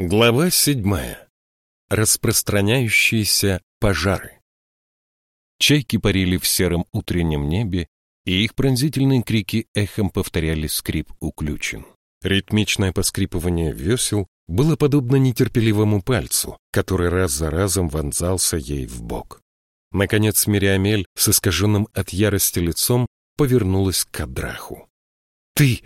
Глава седьмая. Распространяющиеся пожары. Чайки парили в сером утреннем небе, и их пронзительные крики эхом повторяли скрип уключен. Ритмичное поскрипывание весел было подобно нетерпеливому пальцу, который раз за разом вонзался ей в бок. Наконец Мириамель с искаженным от ярости лицом повернулась к Адраху. «Ты,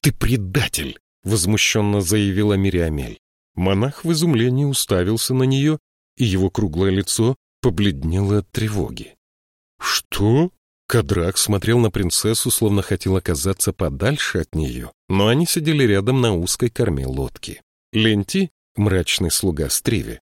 ты предатель!» — возмущенно заявила Мириамель. Монах в изумлении уставился на нее, и его круглое лицо побледнело от тревоги. «Что?» Кадрак смотрел на принцессу, словно хотел оказаться подальше от нее, но они сидели рядом на узкой корме лодки. Ленти, мрачный слуга Стриви,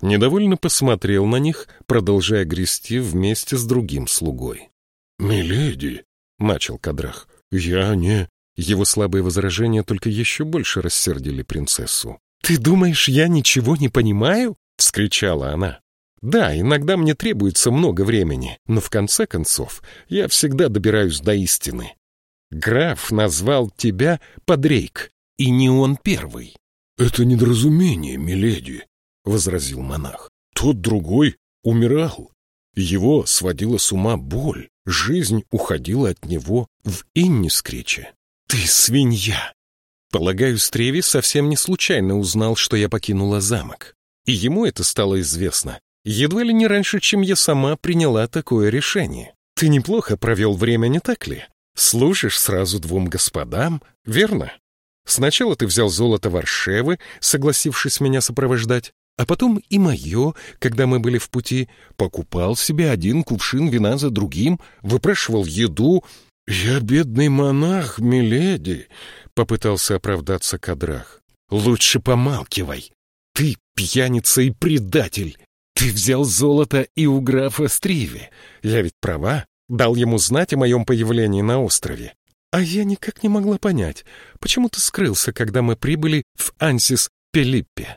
недовольно посмотрел на них, продолжая грести вместе с другим слугой. «Миледи», — начал Кадрах, — «я не...» Его слабые возражения только еще больше рассердили принцессу. «Ты думаешь, я ничего не понимаю?» — вскричала она. «Да, иногда мне требуется много времени, но в конце концов я всегда добираюсь до истины. Граф назвал тебя Подрейк, и не он первый». «Это недоразумение, миледи», — возразил монах. «Тот другой умирал. Его сводила с ума боль, жизнь уходила от него в Иннискриче». «Ты свинья!» Полагаю, Стреви совсем не случайно узнал, что я покинула замок. И ему это стало известно, едва ли не раньше, чем я сама приняла такое решение. Ты неплохо провел время, не так ли? Служишь сразу двум господам, верно? Сначала ты взял золото Варшевы, согласившись меня сопровождать, а потом и мое, когда мы были в пути, покупал себе один кувшин вина за другим, выпрашивал еду. «Я бедный монах, миледи», Попытался оправдаться Кадрах. «Лучше помалкивай. Ты пьяница и предатель. Ты взял золото и у графа Стриви. Я ведь права, дал ему знать о моем появлении на острове. А я никак не могла понять, почему ты скрылся, когда мы прибыли в Ансис Пелиппе.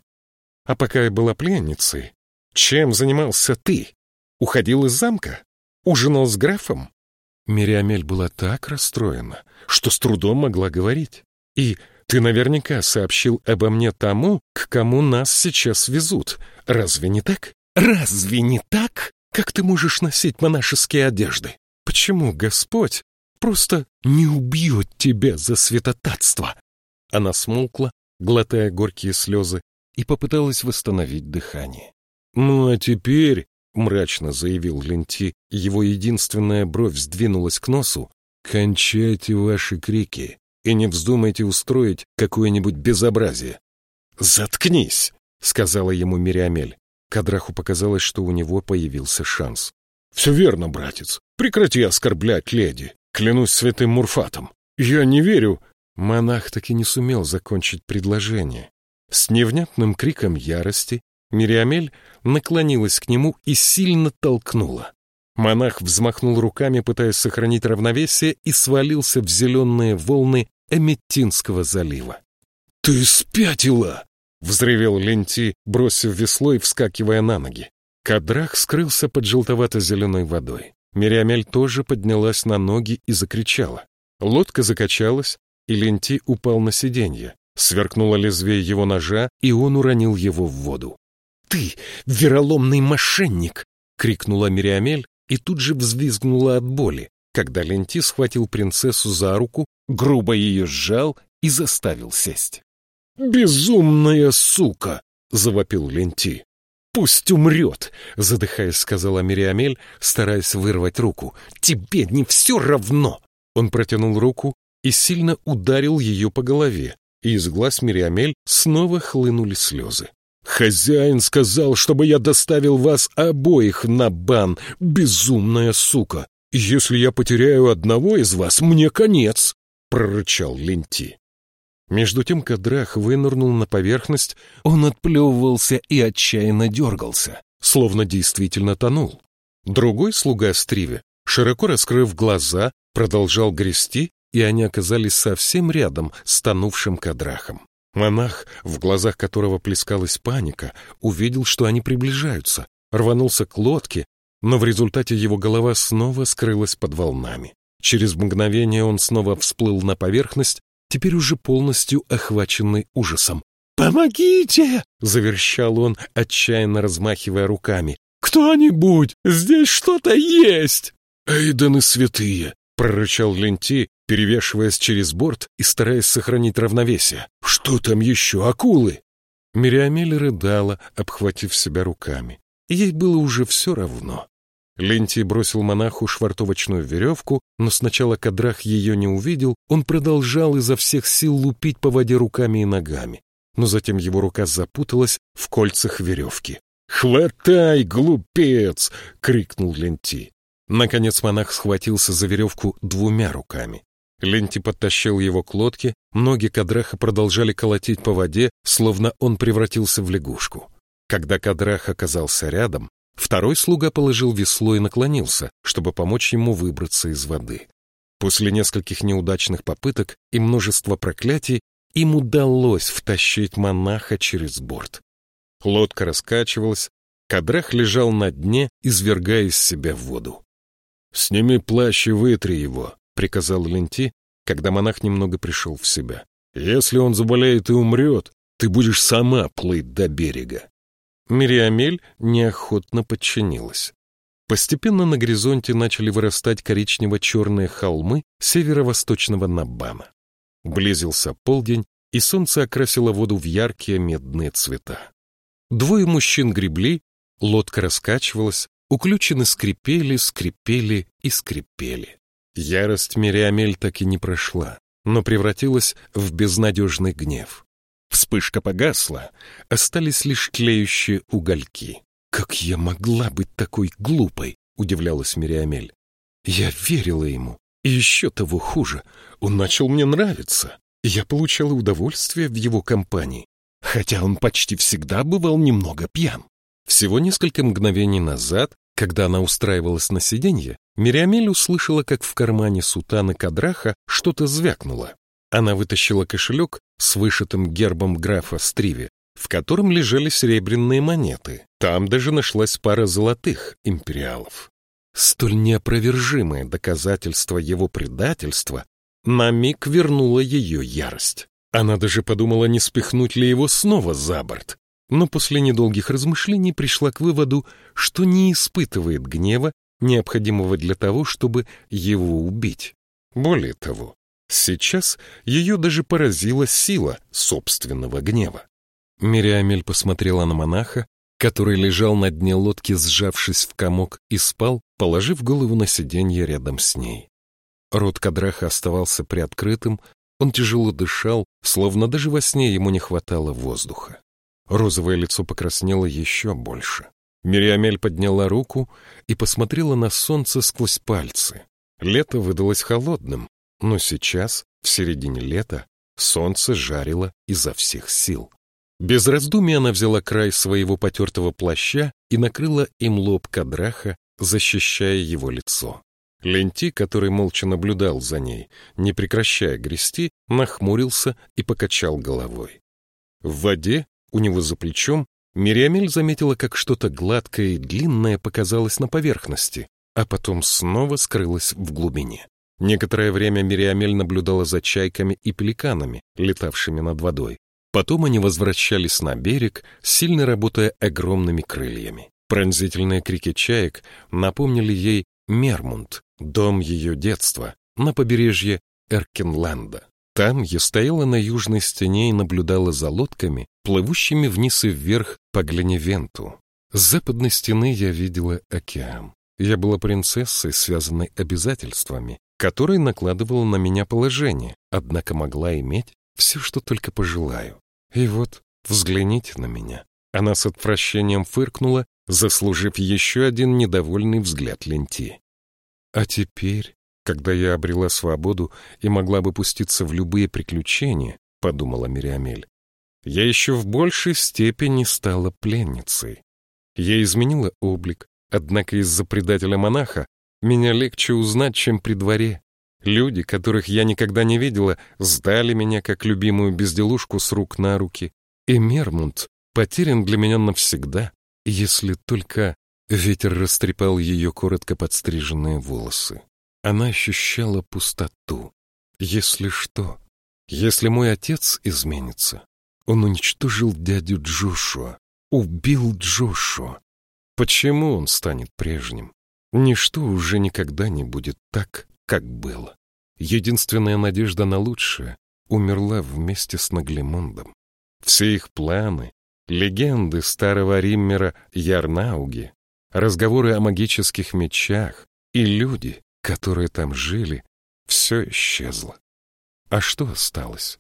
А пока я была пленницей, чем занимался ты? Уходил из замка? Ужинал с графом?» Мириамель была так расстроена, что с трудом могла говорить. И ты наверняка сообщил обо мне тому, к кому нас сейчас везут. Разве не так? Разве не так? Как ты можешь носить монашеские одежды? Почему Господь просто не убьет тебя за святотатство?» Она смолкла, глотая горькие слезы, и попыталась восстановить дыхание. «Ну а теперь», — мрачно заявил Ленти, его единственная бровь сдвинулась к носу, «кончайте ваши крики и не вздумайте устроить какое-нибудь безобразие. «Заткнись!» — сказала ему Мириамель. Кадраху показалось, что у него появился шанс. «Все верно, братец. Прекрати оскорблять леди. Клянусь святым Мурфатом. Я не верю...» Монах таки не сумел закончить предложение. С невнятным криком ярости Мириамель наклонилась к нему и сильно толкнула. Монах взмахнул руками, пытаясь сохранить равновесие, и свалился в зеленые волны Эметтинского залива. «Ты спятила!» — взревел Ленти, бросив весло и вскакивая на ноги. Кадрах скрылся под желтовато-зеленой водой. Мириамель тоже поднялась на ноги и закричала. Лодка закачалась, и Ленти упал на сиденье. Сверкнуло лезвие его ножа, и он уронил его в воду. «Ты, вероломный мошенник!» — крикнула Мириамель, и тут же взвизгнула от боли, когда Ленти схватил принцессу за руку, грубо ее сжал и заставил сесть. «Безумная сука!» — завопил Ленти. «Пусть умрет!» — задыхаясь, сказала Мириамель, стараясь вырвать руку. «Тебе не все равно!» Он протянул руку и сильно ударил ее по голове, и из глаз Мириамель снова хлынули слезы. «Хозяин сказал, чтобы я доставил вас обоих на бан, безумная сука! Если я потеряю одного из вас, мне конец!» — прорычал Ленти. Между тем Кадрах вынырнул на поверхность, он отплевывался и отчаянно дергался, словно действительно тонул. Другой слуга Стриве, широко раскрыв глаза, продолжал грести, и они оказались совсем рядом с тонувшим Кадрахом. Монах, в глазах которого плескалась паника, увидел, что они приближаются, рванулся к лодке, но в результате его голова снова скрылась под волнами. Через мгновение он снова всплыл на поверхность, теперь уже полностью охваченный ужасом. «Помогите!» — заверщал он, отчаянно размахивая руками. «Кто-нибудь! Здесь что-то есть!» «Эйдены святые!» — прорычал Ленти, перевешиваясь через борт и стараясь сохранить равновесие. «Что там еще, акулы?» Мириамель рыдала, обхватив себя руками. Ей было уже все равно. Ленти бросил монаху швартовочную веревку, но сначала Кадрах ее не увидел, он продолжал изо всех сил лупить по воде руками и ногами. Но затем его рука запуталась в кольцах веревки. «Хватай, глупец!» — крикнул Ленти. Наконец монах схватился за веревку двумя руками. Ленти подтащил его к лодке, ноги Кадраха продолжали колотить по воде, словно он превратился в лягушку. Когда Кадрах оказался рядом, второй слуга положил весло и наклонился, чтобы помочь ему выбраться из воды. После нескольких неудачных попыток и множества проклятий им удалось втащить монаха через борт. Лодка раскачивалась, Кадрах лежал на дне, извергая из себя воду. «Сними плащ и вытри его», — приказал Ленти, когда монах немного пришел в себя. «Если он заболеет и умрет, ты будешь сама плыть до берега». Мириамель неохотно подчинилась. Постепенно на горизонте начали вырастать коричнево-черные холмы северо-восточного Набана. Близился полдень, и солнце окрасило воду в яркие медные цвета. Двое мужчин гребли, лодка раскачивалась, уключены скрипели, скрипели и скрипели. Ярость Мириамель так и не прошла, но превратилась в безнадежный гнев. Вспышка погасла, остались лишь тлеющие угольки. «Как я могла быть такой глупой?» — удивлялась Мириамель. «Я верила ему, и еще того хуже, он начал мне нравиться. Я получала удовольствие в его компании, хотя он почти всегда бывал немного пьян. Всего несколько мгновений назад, когда она устраивалась на сиденье, Мириамель услышала, как в кармане сутаны Кадраха что-то звякнуло. Она вытащила кошелек с вышитым гербом графа Стриви, в котором лежали серебряные монеты. Там даже нашлась пара золотых империалов. Столь неопровержимое доказательство его предательства на миг вернуло ее ярость. Она даже подумала, не спихнуть ли его снова за борт, но после недолгих размышлений пришла к выводу, что не испытывает гнева, необходимого для того, чтобы его убить. Более того, сейчас ее даже поразила сила собственного гнева. Мириамель посмотрела на монаха, который лежал на дне лодки, сжавшись в комок, и спал, положив голову на сиденье рядом с ней. Рот Кадраха оставался приоткрытым, он тяжело дышал, словно даже во сне ему не хватало воздуха. Розовое лицо покраснело еще больше. Мириамель подняла руку и посмотрела на солнце сквозь пальцы. Лето выдалось холодным, но сейчас, в середине лета, солнце жарило изо всех сил. Без раздумий она взяла край своего потертого плаща и накрыла им лоб Кадраха, защищая его лицо. Ленти, который молча наблюдал за ней, не прекращая грести, нахмурился и покачал головой. В воде, у него за плечом, Мириамель заметила, как что-то гладкое и длинное показалось на поверхности, а потом снова скрылось в глубине. Некоторое время Мириамель наблюдала за чайками и пеликанами, летавшими над водой. Потом они возвращались на берег, сильно работая огромными крыльями. Пронзительные крики чаек напомнили ей Мермунд, дом ее детства, на побережье Эркенланда. Там я стояла на южной стене и наблюдала за лодками, плывущими вниз и вверх по Гленевенту. С западной стены я видела океан. Я была принцессой, связанной обязательствами, которые накладывало на меня положение, однако могла иметь все, что только пожелаю. И вот, взгляните на меня. Она с отвращением фыркнула, заслужив еще один недовольный взгляд Ленти. А теперь, когда я обрела свободу и могла бы пуститься в любые приключения, подумала Мириамель, я еще в большей степени стала пленницей. Я изменила облик, однако из-за предателя-монаха меня легче узнать, чем при дворе. Люди, которых я никогда не видела, сдали меня как любимую безделушку с рук на руки. И Мермунд потерян для меня навсегда, если только ветер растрепал ее коротко подстриженные волосы. Она ощущала пустоту. Если что, если мой отец изменится, Он уничтожил дядю Джошуа, убил Джошуа. Почему он станет прежним? Ничто уже никогда не будет так, как было. Единственная надежда на лучшее умерла вместе с Наглемондом. Все их планы, легенды старого Риммера Ярнауги, разговоры о магических мечах и люди, которые там жили, все исчезло. А что осталось?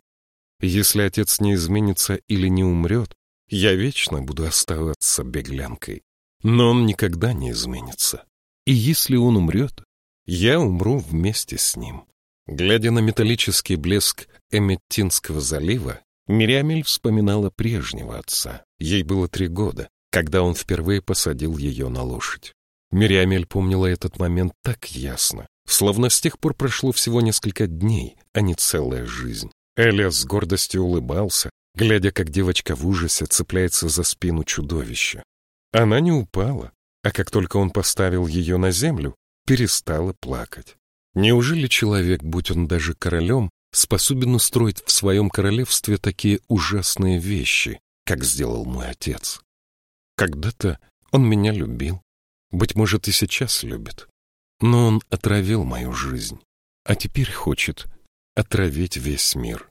Если отец не изменится или не умрет, я вечно буду оставаться беглянкой. Но он никогда не изменится. И если он умрет, я умру вместе с ним. Глядя на металлический блеск Эметтинского залива, Мириамель вспоминала прежнего отца. Ей было три года, когда он впервые посадил ее на лошадь. Мириамель помнила этот момент так ясно, словно с тех пор прошло всего несколько дней, а не целая жизнь. Элиас с гордостью улыбался, глядя, как девочка в ужасе цепляется за спину чудовища. Она не упала, а как только он поставил ее на землю, перестала плакать. Неужели человек, будь он даже королем, способен устроить в своем королевстве такие ужасные вещи, как сделал мой отец? Когда-то он меня любил, быть может, и сейчас любит. Но он отравил мою жизнь, а теперь хочет отравить весь мир.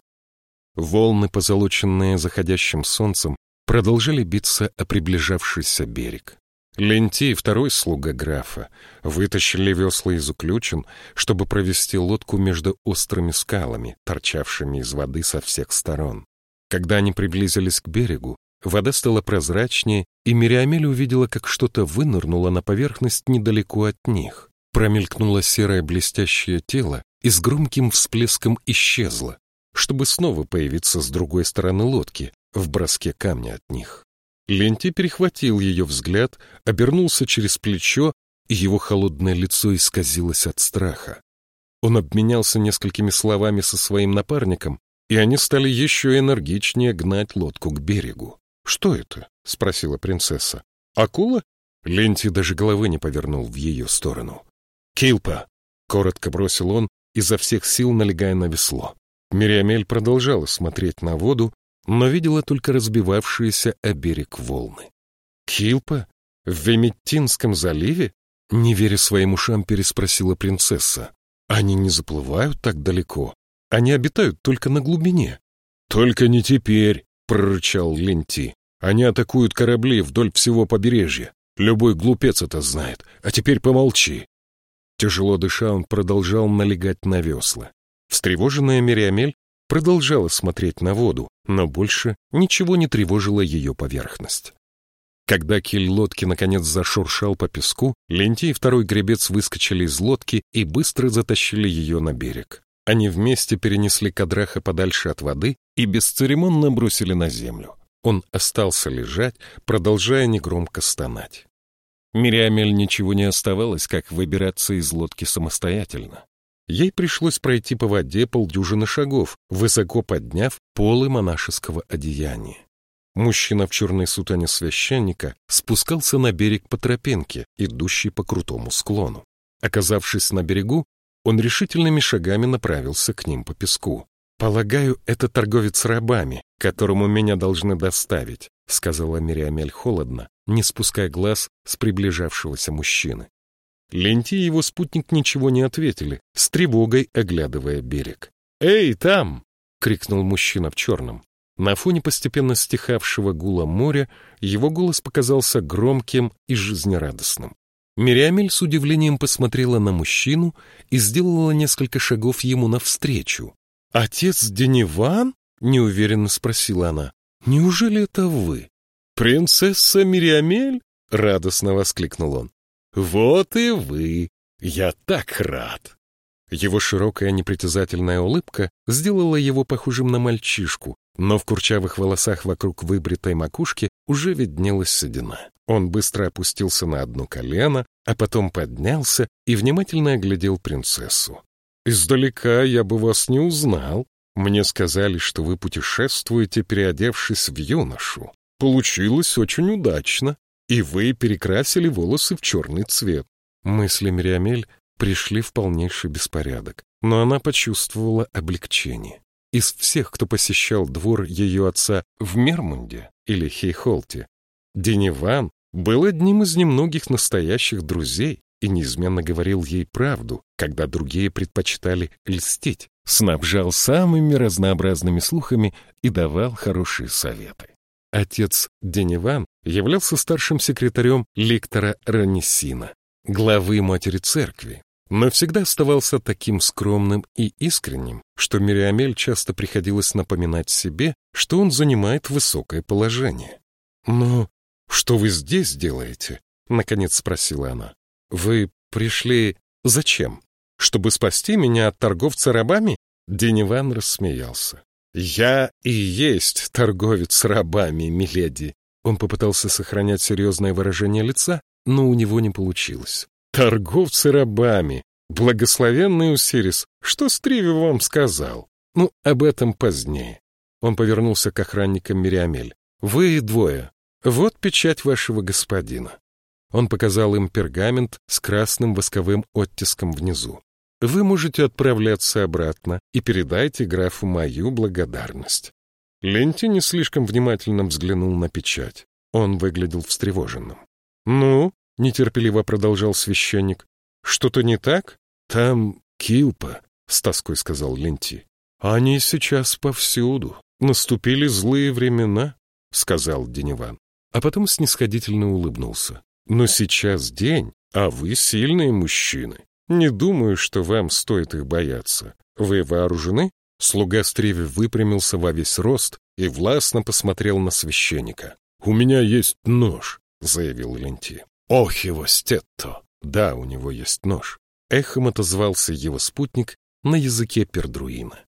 Волны, позолоченные заходящим солнцем, продолжали биться о приближавшийся берег. Лентей, второй слуга графа, вытащили весла из уключен, чтобы провести лодку между острыми скалами, торчавшими из воды со всех сторон. Когда они приблизились к берегу, вода стала прозрачнее, и Мириамель увидела, как что-то вынырнуло на поверхность недалеко от них. Промелькнуло серое блестящее тело и с громким всплеском исчезло, чтобы снова появиться с другой стороны лодки, в броске камня от них. Ленти перехватил ее взгляд, обернулся через плечо, и его холодное лицо исказилось от страха. Он обменялся несколькими словами со своим напарником, и они стали еще энергичнее гнать лодку к берегу. «Что это?» — спросила принцесса. «Акула?» Ленти даже головы не повернул в ее сторону. «Килпа!» — коротко бросил он, изо всех сил налегая на весло. Мириамель продолжала смотреть на воду, но видела только разбивавшиеся о берег волны. «Килпа? В Веметтинском заливе?» Не веря своим ушам, переспросила принцесса. «Они не заплывают так далеко. Они обитают только на глубине». «Только не теперь», — прорычал Ленти. «Они атакуют корабли вдоль всего побережья. Любой глупец это знает. А теперь помолчи». Тяжело дыша, он продолжал налегать на весла. Встревоженная Мириамель продолжала смотреть на воду, но больше ничего не тревожило ее поверхность. Когда киль лодки наконец зашуршал по песку, Ленти и второй гребец выскочили из лодки и быстро затащили ее на берег. Они вместе перенесли Кадраха подальше от воды и бесцеремонно бросили на землю. Он остался лежать, продолжая негромко стонать. Мириамель ничего не оставалось, как выбираться из лодки самостоятельно. Ей пришлось пройти по воде полдюжины шагов, высоко подняв полы монашеского одеяния. Мужчина в черной сутане священника спускался на берег по тропинке, идущей по крутому склону. Оказавшись на берегу, он решительными шагами направился к ним по песку. «Полагаю, это торговец рабами, которому меня должны доставить», сказала Мириамель холодно, не спуская глаз с приближавшегося мужчины. Ленти и его спутник ничего не ответили, с тревогой оглядывая берег. «Эй, там!» — крикнул мужчина в черном. На фоне постепенно стихавшего гула моря его голос показался громким и жизнерадостным. Мириамель с удивлением посмотрела на мужчину и сделала несколько шагов ему навстречу. «Отец Дениван?» — неуверенно спросила она. «Неужели это вы?» «Принцесса Мириамель?» — радостно воскликнул он. «Вот и вы! Я так рад!» Его широкая непритязательная улыбка сделала его похожим на мальчишку, но в курчавых волосах вокруг выбритой макушки уже виднелась седина. Он быстро опустился на одно колено, а потом поднялся и внимательно оглядел принцессу. «Издалека я бы вас не узнал. Мне сказали, что вы путешествуете, переодевшись в юношу. Получилось очень удачно и вы перекрасили волосы в черный цвет. Мысли Мириамель пришли в полнейший беспорядок, но она почувствовала облегчение. из всех, кто посещал двор ее отца в Мермунде или Хейхолте, Дениван был одним из немногих настоящих друзей и неизменно говорил ей правду, когда другие предпочитали льстить, снабжал самыми разнообразными слухами и давал хорошие советы. Отец Дениван являлся старшим секретарем ликтора Ранисина, главы матери церкви, но всегда оставался таким скромным и искренним, что Мириамель часто приходилось напоминать себе, что он занимает высокое положение. «Но что вы здесь делаете?» — наконец спросила она. «Вы пришли зачем? Чтобы спасти меня от торговца рабами?» Дениван рассмеялся. «Я и есть торговец рабами, миледи!» Он попытался сохранять серьезное выражение лица, но у него не получилось. «Торговцы рабами! Благословенный Усирис! Что Стриви вам сказал? Ну, об этом позднее». Он повернулся к охранникам Мириамель. «Вы двое. Вот печать вашего господина». Он показал им пергамент с красным восковым оттиском внизу. Вы можете отправляться обратно и передайте графу мою благодарность. Ленти не слишком внимательно взглянул на печать. Он выглядел встревоженным. «Ну?» — нетерпеливо продолжал священник. «Что-то не так? Там Килпа», — с тоской сказал Ленти. «Они сейчас повсюду. Наступили злые времена», — сказал Дениван. А потом снисходительно улыбнулся. «Но сейчас день, а вы сильные мужчины. Не думаю, что вам стоит их бояться. Вы вооружены? Слуга Стриви выпрямился во весь рост и властно посмотрел на священника. «У меня есть нож», — заявил Ленти. «Ох его стетто!» «Да, у него есть нож». Эхом отозвался его спутник на языке пердруина.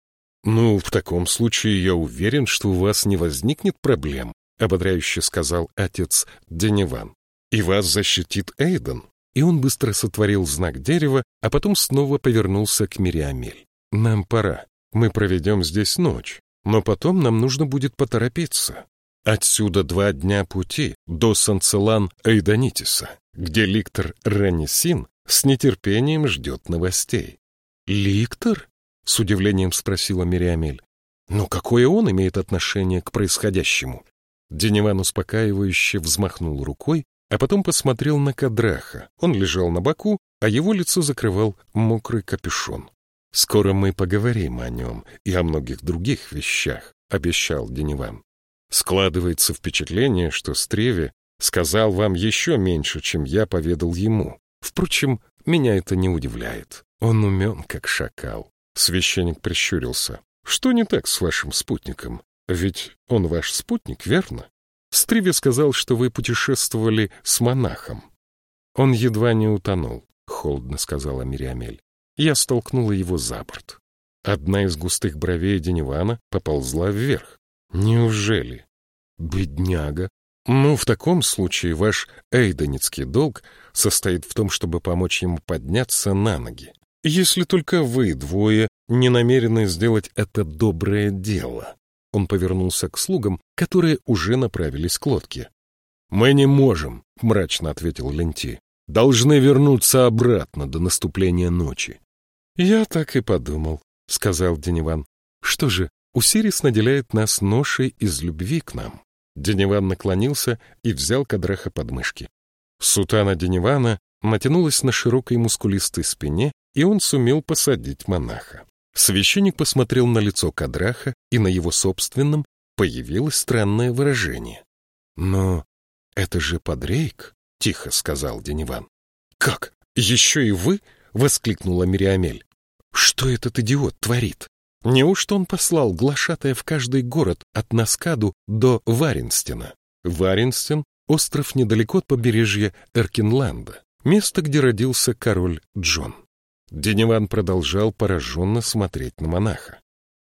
«Ну, в таком случае я уверен, что у вас не возникнет проблем», — ободряюще сказал отец Деневан. «И вас защитит Эйден и он быстро сотворил знак дерева, а потом снова повернулся к Мириамель. «Нам пора. Мы проведем здесь ночь, но потом нам нужно будет поторопиться. Отсюда два дня пути до Санцелан Эйдонитиса, где ликтор Ранисин с нетерпением ждет новостей». «Ликтор?» — с удивлением спросила Мириамель. «Но какое он имеет отношение к происходящему?» Деневан успокаивающе взмахнул рукой, а потом посмотрел на Кадраха. Он лежал на боку, а его лицо закрывал мокрый капюшон. «Скоро мы поговорим о нем и о многих других вещах», — обещал Дениван. «Складывается впечатление, что Стреве сказал вам еще меньше, чем я поведал ему. Впрочем, меня это не удивляет. Он умен, как шакал». Священник прищурился. «Что не так с вашим спутником? Ведь он ваш спутник, верно?» Стриви сказал, что вы путешествовали с монахом. Он едва не утонул, — холодно сказала Мириамель. Я столкнула его за борт. Одна из густых бровей Денивана поползла вверх. Неужели? Бедняга. Ну, в таком случае ваш эйдонецкий долг состоит в том, чтобы помочь ему подняться на ноги. Если только вы двое не намерены сделать это доброе дело. Он повернулся к слугам, которые уже направились к лодке. «Мы не можем», — мрачно ответил Ленти. «Должны вернуться обратно до наступления ночи». «Я так и подумал», — сказал Дениван. «Что же, Усирис наделяет нас ношей из любви к нам». Дениван наклонился и взял Кадраха под мышки. Сутана Денивана натянулась на широкой мускулистой спине, и он сумел посадить монаха. Священник посмотрел на лицо Кадраха, и на его собственном появилось странное выражение. «Но это же подрейк», — тихо сказал Дениван. «Как? Еще и вы?» — воскликнула Мириамель. «Что этот идиот творит? Неужто он послал глашатая в каждый город от Наскаду до Варенстена? Варенстен — остров недалеко от побережья Эркинланда, место, где родился король Джон. Деневан продолжал пораженно смотреть на монаха.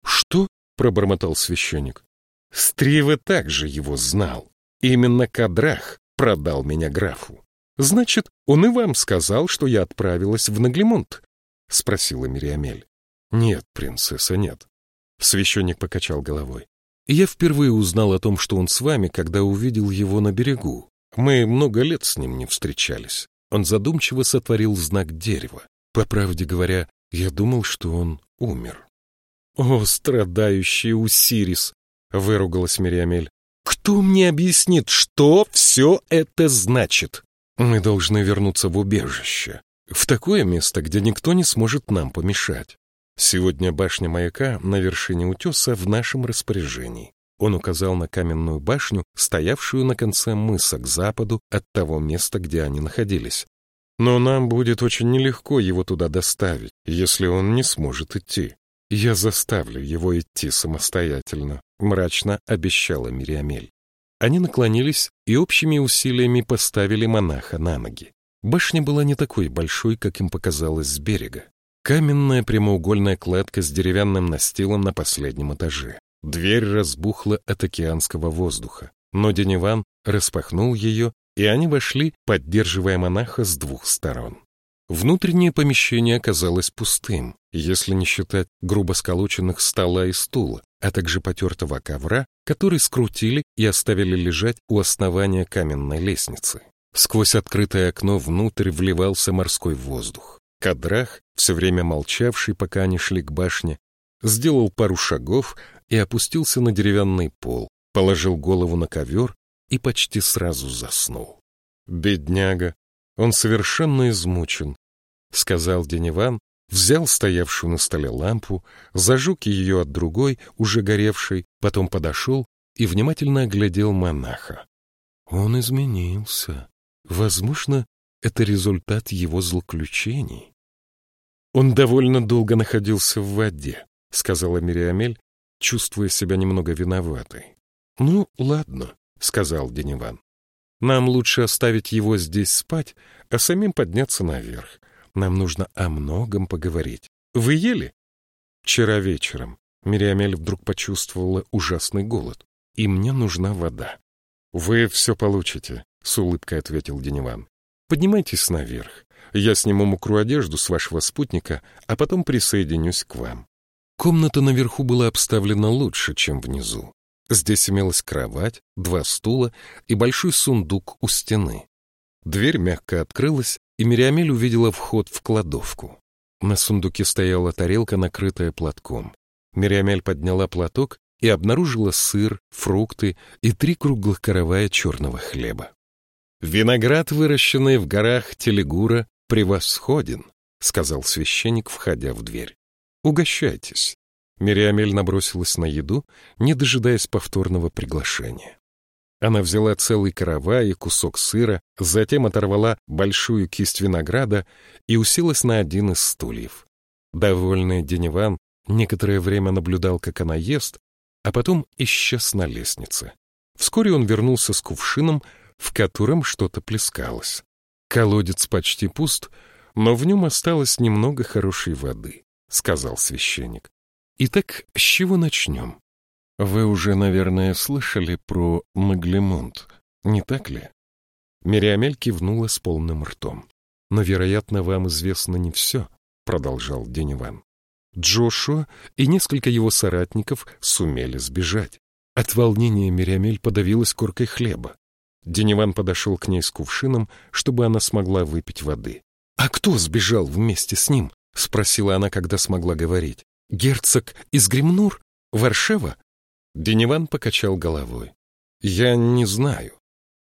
«Что?» — пробормотал священник. «Стрива также его знал. Именно Кадрах продал меня графу. Значит, он и вам сказал, что я отправилась в Наглемонт?» — спросила Мириамель. «Нет, принцесса, нет». Священник покачал головой. «Я впервые узнал о том, что он с вами, когда увидел его на берегу. Мы много лет с ним не встречались. Он задумчиво сотворил знак дерева. По правде говоря, я думал, что он умер. «О, страдающий Усирис!» — выругалась Мириамель. «Кто мне объяснит, что все это значит?» «Мы должны вернуться в убежище, в такое место, где никто не сможет нам помешать. Сегодня башня маяка на вершине утеса в нашем распоряжении. Он указал на каменную башню, стоявшую на конце мыса к западу от того места, где они находились. Но нам будет очень нелегко его туда доставить, если он не сможет идти. Я заставлю его идти самостоятельно, мрачно обещала Мириамель. Они наклонились и общими усилиями поставили монаха на ноги. Башня была не такой большой, как им показалось с берега. Каменная прямоугольная кладка с деревянным настилом на последнем этаже. Дверь разбухла от океанского воздуха, но Деневан распахнул ее, и они вошли, поддерживая монаха с двух сторон. Внутреннее помещение оказалось пустым, если не считать грубо сколоченных стола и стула, а также потертого ковра, который скрутили и оставили лежать у основания каменной лестницы. Сквозь открытое окно внутрь вливался морской воздух. Кадрах, все время молчавший, пока они шли к башне, сделал пару шагов и опустился на деревянный пол, положил голову на ковер и почти сразу заснул. «Бедняга, он совершенно измучен», — сказал Дениван, взял стоявшую на столе лампу, зажег ее от другой, уже горевшей, потом подошел и внимательно оглядел монаха. Он изменился. Возможно, это результат его злоключений. Он довольно долго находился в воде, сказала Мириамель, чувствуя себя немного виноватой. Ну, ладно, сказал Дениван. Нам лучше оставить его здесь спать, а самим подняться наверх. Нам нужно о многом поговорить. Вы ели? Вчера вечером. Мириамель вдруг почувствовала ужасный голод. И мне нужна вода. Вы все получите, с улыбкой ответил Дениван. Поднимайтесь наверх. Я сниму мокрую одежду с вашего спутника, а потом присоединюсь к вам. Комната наверху была обставлена лучше, чем внизу. Здесь имелась кровать, два стула и большой сундук у стены. Дверь мягко открылась, и Мириамель увидела вход в кладовку. На сундуке стояла тарелка, накрытая платком. Мириамель подняла платок и обнаружила сыр, фрукты и три круглых каравая черного хлеба. «Виноград, выращенный в горах Телегура, превосходен», — сказал священник, входя в дверь. «Угощайтесь». Мириамель набросилась на еду, не дожидаясь повторного приглашения. Она взяла целый каравай и кусок сыра, затем оторвала большую кисть винограда и уселась на один из стульев. Довольный Дениван некоторое время наблюдал, как она ест, а потом исчез на лестнице. Вскоре он вернулся с кувшином, в котором что-то плескалось. Колодец почти пуст, но в нем осталось немного хорошей воды, — сказал священник. Итак, с чего начнем? Вы уже, наверное, слышали про Маглемонт, не так ли? Мириамель кивнула с полным ртом. Но, вероятно, вам известно не все, — продолжал Дениван. Джошуа и несколько его соратников сумели сбежать. От волнения Мириамель подавилась коркой хлеба. Дениван подошел к ней с кувшином, чтобы она смогла выпить воды. «А кто сбежал вместе с ним?» — спросила она, когда смогла говорить. «Герцог из Гремнур? Варшава?» Дениван покачал головой. «Я не знаю».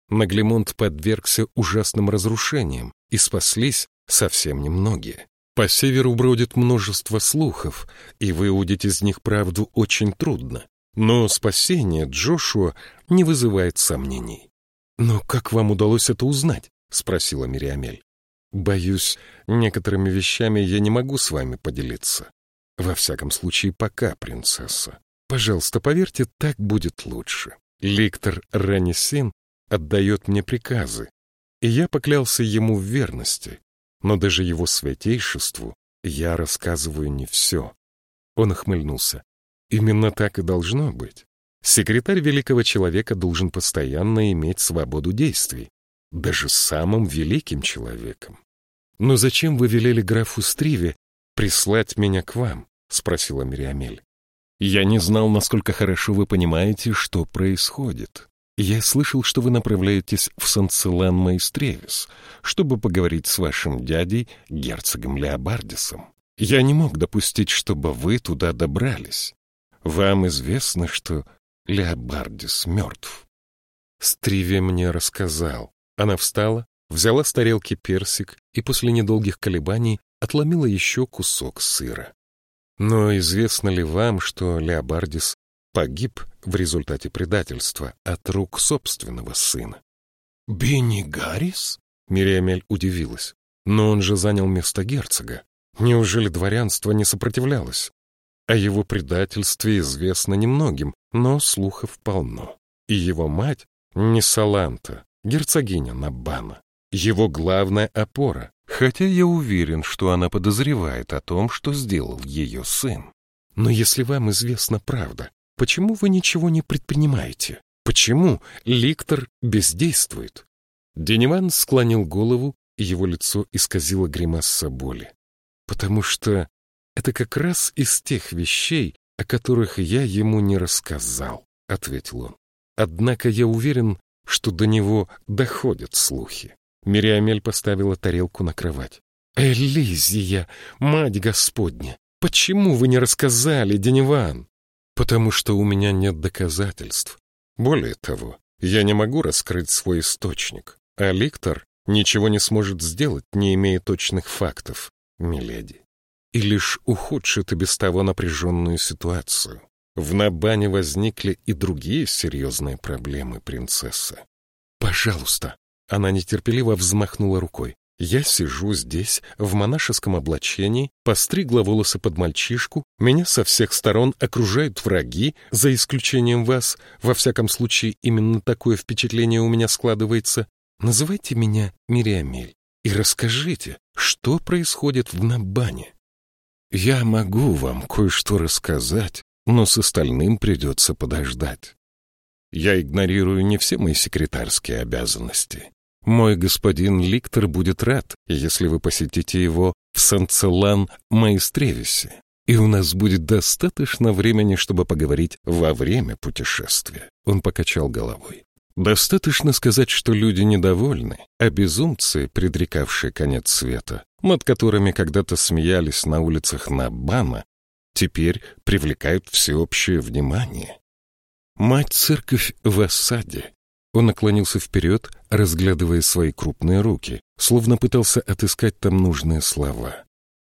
Наглемонт подвергся ужасным разрушениям, и спаслись совсем немногие. По северу бродит множество слухов, и выудить из них правду очень трудно. Но спасение Джошуа не вызывает сомнений. «Но как вам удалось это узнать?» — спросила Мириамель. «Боюсь, некоторыми вещами я не могу с вами поделиться. Во всяком случае, пока, принцесса. Пожалуйста, поверьте, так будет лучше. Ликтор Ранисин отдает мне приказы, и я поклялся ему в верности, но даже его святейшеству я рассказываю не все». Он охмыльнулся. «Именно так и должно быть. Секретарь великого человека должен постоянно иметь свободу действий, даже самым великим человеком. «Но зачем вы велели графу Стриве прислать меня к вам?» — спросила Мириамель. «Я не знал, насколько хорошо вы понимаете, что происходит. Я слышал, что вы направляетесь в Санцелан Майстревис, чтобы поговорить с вашим дядей, герцогом Леобардисом. Я не мог допустить, чтобы вы туда добрались. Вам известно, что Леобардис мертв. Стриви мне рассказал. Она встала, взяла с тарелки персик и после недолгих колебаний отломила еще кусок сыра. Но известно ли вам, что Леобардис погиб в результате предательства от рук собственного сына? «Бенни Гаррис?» — Мириамель удивилась. «Но он же занял место герцога. Неужели дворянство не сопротивлялось? О его предательстве известно немногим, но слухов полно. И его мать — не Саланта, герцогиня Набана, его главная опора, хотя я уверен, что она подозревает о том, что сделал ее сын. Но если вам известна правда, почему вы ничего не предпринимаете? Почему Ликтор бездействует? Дениван склонил голову, и его лицо исказило гримаса боли. Потому что это как раз из тех вещей, о которых я ему не рассказал, — ответил он. Однако я уверен, что до него доходят слухи. Мириамель поставила тарелку на кровать. «Элизия, мать Господня, почему вы не рассказали, Дениван?» «Потому что у меня нет доказательств. Более того, я не могу раскрыть свой источник, а Ликтор ничего не сможет сделать, не имея точных фактов, миледи. И лишь ухудшит и без того напряженную ситуацию. В Набане возникли и другие серьезные проблемы, принцесса. Пожалуйста, она нетерпеливо взмахнула рукой. Я сижу здесь, в монашеском облачении, постригла волосы под мальчишку, меня со всех сторон окружают враги, за исключением вас, во всяком случае именно такое впечатление у меня складывается. Называйте меня Мириамель и расскажите, что происходит в Набане. Я могу вам кое-что рассказать, но с остальным придется подождать. Я игнорирую не все мои секретарские обязанности. Мой господин Ликтор будет рад, если вы посетите его в Санцелан Маистревисе, и у нас будет достаточно времени, чтобы поговорить во время путешествия. Он покачал головой. Достаточно сказать, что люди недовольны, а безумцы, предрекавшие конец света, над которыми когда-то смеялись на улицах Набана, теперь привлекают всеобщее внимание. Мать-церковь в осаде, он наклонился вперед, разглядывая свои крупные руки, словно пытался отыскать там нужные слова.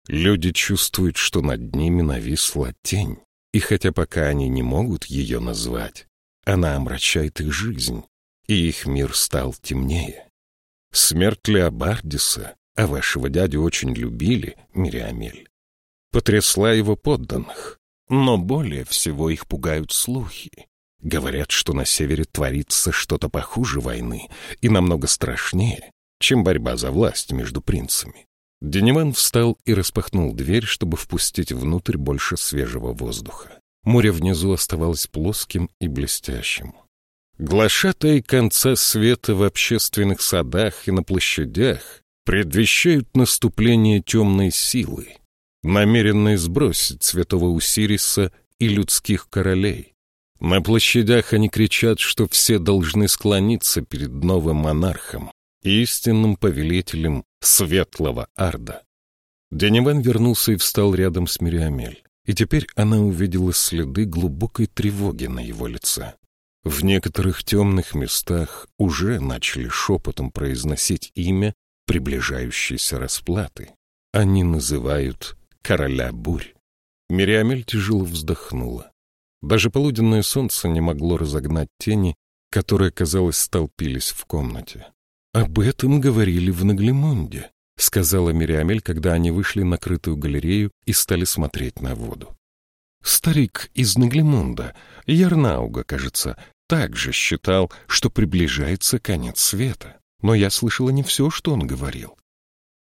Люди чувствуют, что над ними нависла тень, и хотя пока они не могут ее назвать, она омрачает их жизнь, и их мир стал темнее. Смерть Леобардиса, а вашего дядю очень любили, Мириамель, потрясла его подданных, но более всего их пугают слухи, Говорят, что на севере творится что-то похуже войны и намного страшнее, чем борьба за власть между принцами. Деневан встал и распахнул дверь, чтобы впустить внутрь больше свежего воздуха. Море внизу оставалось плоским и блестящим. Глашатые конца света в общественных садах и на площадях предвещают наступление темной силы, намеренной сбросить святого Усириса и людских королей, на площадях они кричат, что все должны склониться перед новым монархом, истинным повелителем светлого Арда. Деневан вернулся и встал рядом с Мириамель, и теперь она увидела следы глубокой тревоги на его лице. В некоторых темных местах уже начали шепотом произносить имя приближающейся расплаты. Они называют короля бурь. Мириамель тяжело вздохнула. Даже полуденное солнце не могло разогнать тени, которые, казалось, столпились в комнате. «Об этом говорили в Наглемонде», — сказала Мириамель, когда они вышли на крытую галерею и стали смотреть на воду. Старик из Наглемонда, Ярнауга, кажется, также считал, что приближается конец света. Но я слышала не все, что он говорил.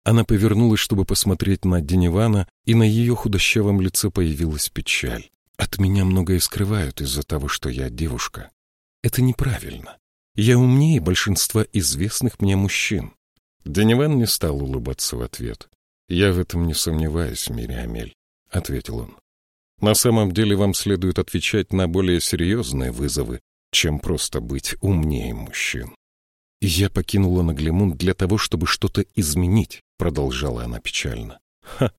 Она повернулась, чтобы посмотреть на Деневана, и на ее худощавом лице появилась печаль. От меня многое скрывают из-за того, что я девушка. Это неправильно. Я умнее большинства известных мне мужчин. Деневан не стал улыбаться в ответ. «Я в этом не сомневаюсь, Мириамель», — ответил он. «На самом деле вам следует отвечать на более серьезные вызовы, чем просто быть умнее мужчин». «Я покинула Наглемун для того, чтобы что-то изменить», — продолжала она печально. Ха,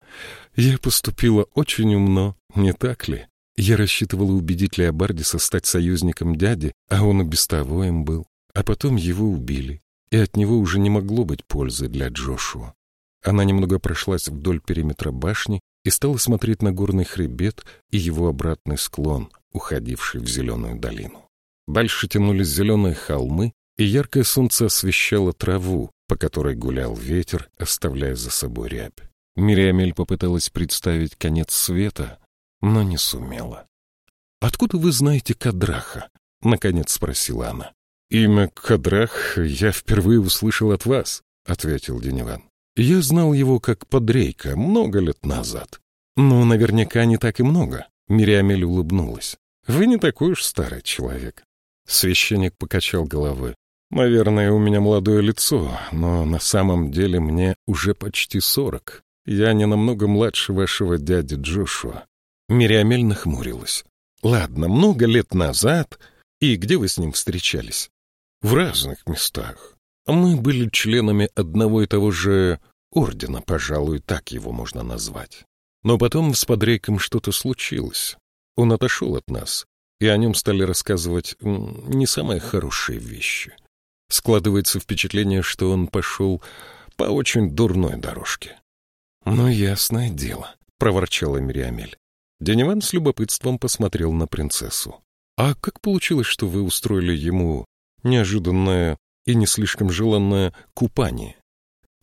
я поступила очень умно, не так ли? Я рассчитывала убедить Леобардиса стать союзником дяди, а он и без того им был. А потом его убили, и от него уже не могло быть пользы для Джошуа. Она немного прошлась вдоль периметра башни и стала смотреть на горный хребет и его обратный склон, уходивший в зеленую долину. Дальше тянулись зеленые холмы, и яркое солнце освещало траву, по которой гулял ветер, оставляя за собой рябь. Мириамель попыталась представить конец света, но не сумела. «Откуда вы знаете Кадраха?» — наконец спросила она. «Имя Кадрах я впервые услышал от вас», — ответил Дениван. «Я знал его как подрейка много лет назад». «Ну, наверняка не так и много», — Мириамель улыбнулась. «Вы не такой уж старый человек». Священник покачал головой. «Наверное, у меня молодое лицо, но на самом деле мне уже почти сорок. Я не намного младше вашего дяди Джошуа. Мириамель нахмурилась. Ладно, много лет назад. И где вы с ним встречались? В разных местах. Мы были членами одного и того же ордена, пожалуй, так его можно назвать. Но потом с Подрейком что-то случилось. Он отошел от нас, и о нем стали рассказывать не самые хорошие вещи. Складывается впечатление, что он пошел по очень дурной дорожке. «Ну, ясное дело», — проворчала Мириамель. Дениван с любопытством посмотрел на принцессу. «А как получилось, что вы устроили ему неожиданное и не слишком желанное купание?»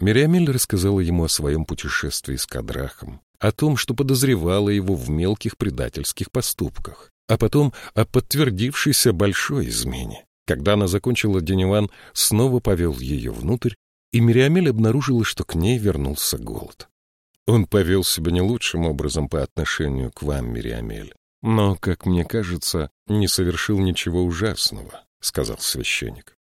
Мириамель рассказала ему о своем путешествии с Кадрахом, о том, что подозревала его в мелких предательских поступках, а потом о подтвердившейся большой измене. Когда она закончила, Дениван снова повел ее внутрь, и Мириамель обнаружила, что к ней вернулся голод. Он повел себя не лучшим образом по отношению к вам, Мириамель. Но, как мне кажется, не совершил ничего ужасного, — сказал священник.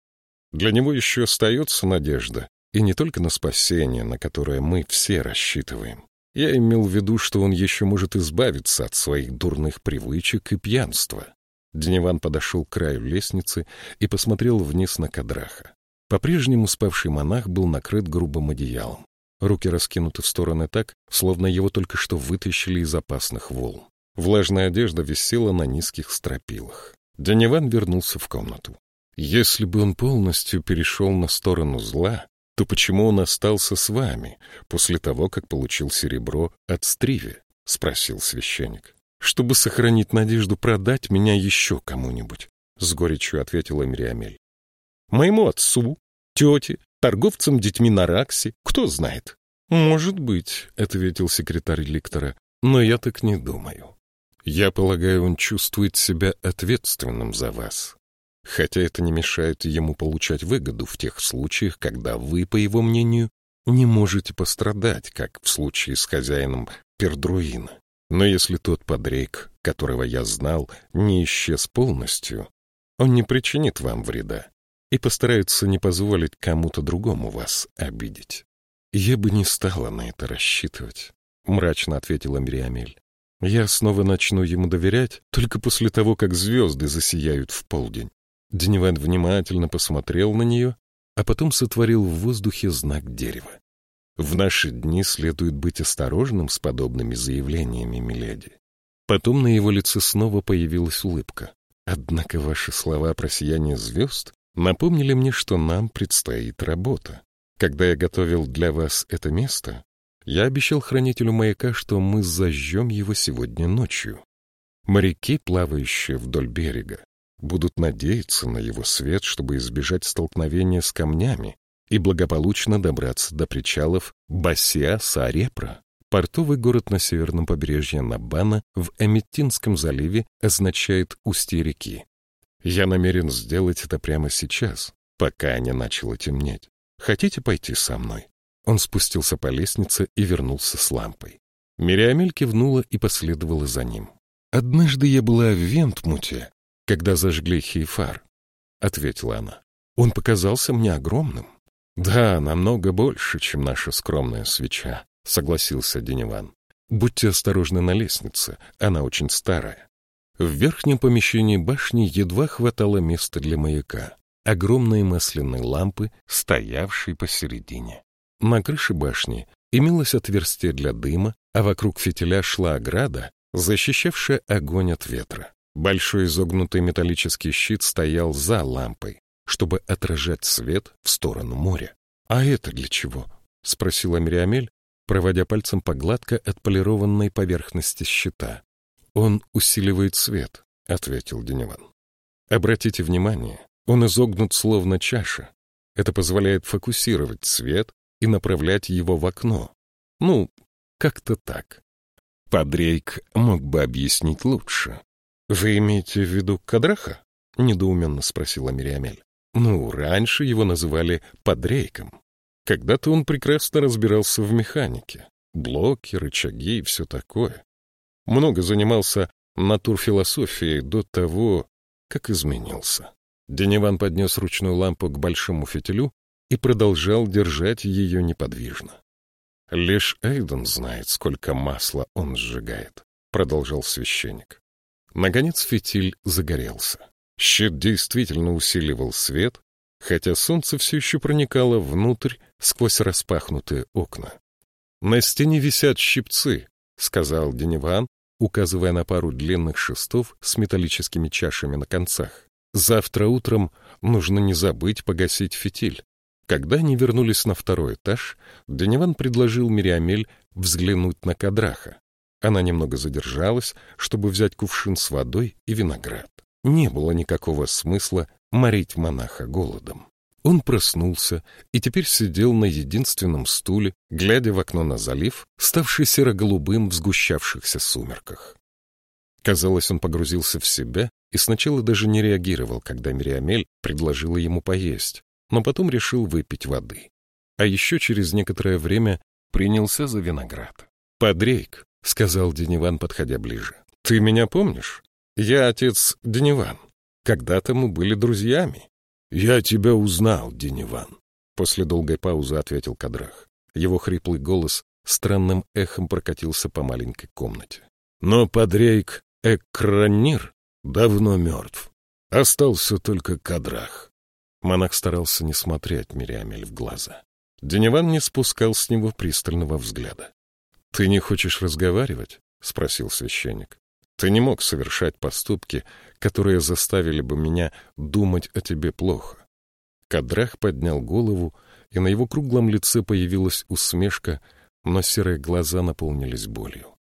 Для него еще остается надежда, и не только на спасение, на которое мы все рассчитываем. Я имел в виду, что он еще может избавиться от своих дурных привычек и пьянства. Дневан подошел к краю лестницы и посмотрел вниз на Кадраха. По-прежнему спавший монах был накрыт грубым одеялом. Руки раскинуты в стороны так, словно его только что вытащили из опасных волн. Влажная одежда висела на низких стропилах. Деневан вернулся в комнату. Если бы он полностью перешел на сторону зла, то почему он остался с вами после того, как получил серебро от Стриви? — спросил священник. — Чтобы сохранить надежду продать меня еще кому-нибудь, — с горечью ответила Мириамель. — Моему отцу, тете, торговцам детьми на Раксе, кто знает. Может быть, ответил секретарь ликтора, но я так не думаю. Я полагаю, он чувствует себя ответственным за вас. Хотя это не мешает ему получать выгоду в тех случаях, когда вы, по его мнению, не можете пострадать, как в случае с хозяином Пердруина. Но если тот подрейк, которого я знал, не исчез полностью, он не причинит вам вреда и постарается не позволить кому-то другому вас обидеть. Я бы не стала на это рассчитывать, — мрачно ответила Мириамель. Я снова начну ему доверять только после того, как звезды засияют в полдень. Дневан внимательно посмотрел на нее, а потом сотворил в воздухе знак дерева. В наши дни следует быть осторожным с подобными заявлениями, миледи. Потом на его лице снова появилась улыбка. Однако ваши слова про сияние звезд напомнили мне, что нам предстоит работа. Когда я готовил для вас это место, я обещал хранителю маяка, что мы зажжем его сегодня ночью. Моряки, плавающие вдоль берега, будут надеяться на его свет, чтобы избежать столкновения с камнями и благополучно добраться до причалов Басиа-Сарепра. Портовый город на северном побережье Набана в Эмитинском заливе означает «устье реки». Я намерен сделать это прямо сейчас, пока не начало темнеть. Хотите пойти со мной?» Он спустился по лестнице и вернулся с лампой. Мириамель кивнула и последовала за ним. «Однажды я была в Вентмуте, когда зажгли хейфар», — ответила она. «Он показался мне огромным». «Да, намного больше, чем наша скромная свеча», — согласился Дениван. «Будьте осторожны на лестнице, она очень старая». В верхнем помещении башни едва хватало места для маяка, огромные масляные лампы, стоявшие посередине. На крыше башни имелось отверстие для дыма, а вокруг фитиля шла ограда, защищавшая огонь от ветра. Большой изогнутый металлический щит стоял за лампой, чтобы отражать свет в сторону моря. «А это для чего?» — спросила Мириамель, проводя пальцем по гладко отполированной поверхности щита. «Он усиливает свет», — ответил Деневан. «Обратите внимание, он изогнут словно чаша. Это позволяет фокусировать свет и направлять его в окно. Ну, как-то так. Подрейк мог бы объяснить лучше. «Вы имеете в виду Кадраха?» — недоуменно спросила Мириамель. «Ну, раньше его называли Подрейком. Когда-то он прекрасно разбирался в механике. Блоки, рычаги и все такое. Много занимался натурфилософией до того, как изменился. Деневан поднес ручную лампу к большому фитилю и продолжал держать ее неподвижно. «Лишь Эйден знает, сколько масла он сжигает», — продолжал священник. Наконец фитиль загорелся. Щит действительно усиливал свет, хотя солнце все еще проникало внутрь сквозь распахнутые окна. «На стене висят щипцы», — сказал Деневан, указывая на пару длинных шестов с металлическими чашами на концах. «Завтра утром нужно не забыть погасить фитиль». Когда они вернулись на второй этаж, Деневан предложил Мириамель взглянуть на Кадраха. Она немного задержалась, чтобы взять кувшин с водой и виноград. Не было никакого смысла морить монаха голодом. Он проснулся и теперь сидел на единственном стуле, глядя в окно на залив, ставший серо-голубым в сгущавшихся сумерках. Казалось, он погрузился в себя и сначала даже не реагировал, когда Мириамель предложила ему поесть, но потом решил выпить воды. А еще через некоторое время принялся за виноград. Подрейк, — сказал Дениван, подходя ближе. — Ты меня помнишь? Я отец Дениван. Когда-то мы были друзьями. — Я тебя узнал, Дениван. После долгой паузы ответил Кадрах. Его хриплый голос странным эхом прокатился по маленькой комнате. Но подрейк Экранир давно мертв. Остался только Кадрах. Монах старался не смотреть Мириамель в глаза. Деневан не спускал с него пристального взгляда. «Ты не хочешь разговаривать?» — спросил священник. «Ты не мог совершать поступки, которые заставили бы меня думать о тебе плохо». Кадрах поднял голову, и на его круглом лице появилась усмешка, но серые глаза наполнились болью.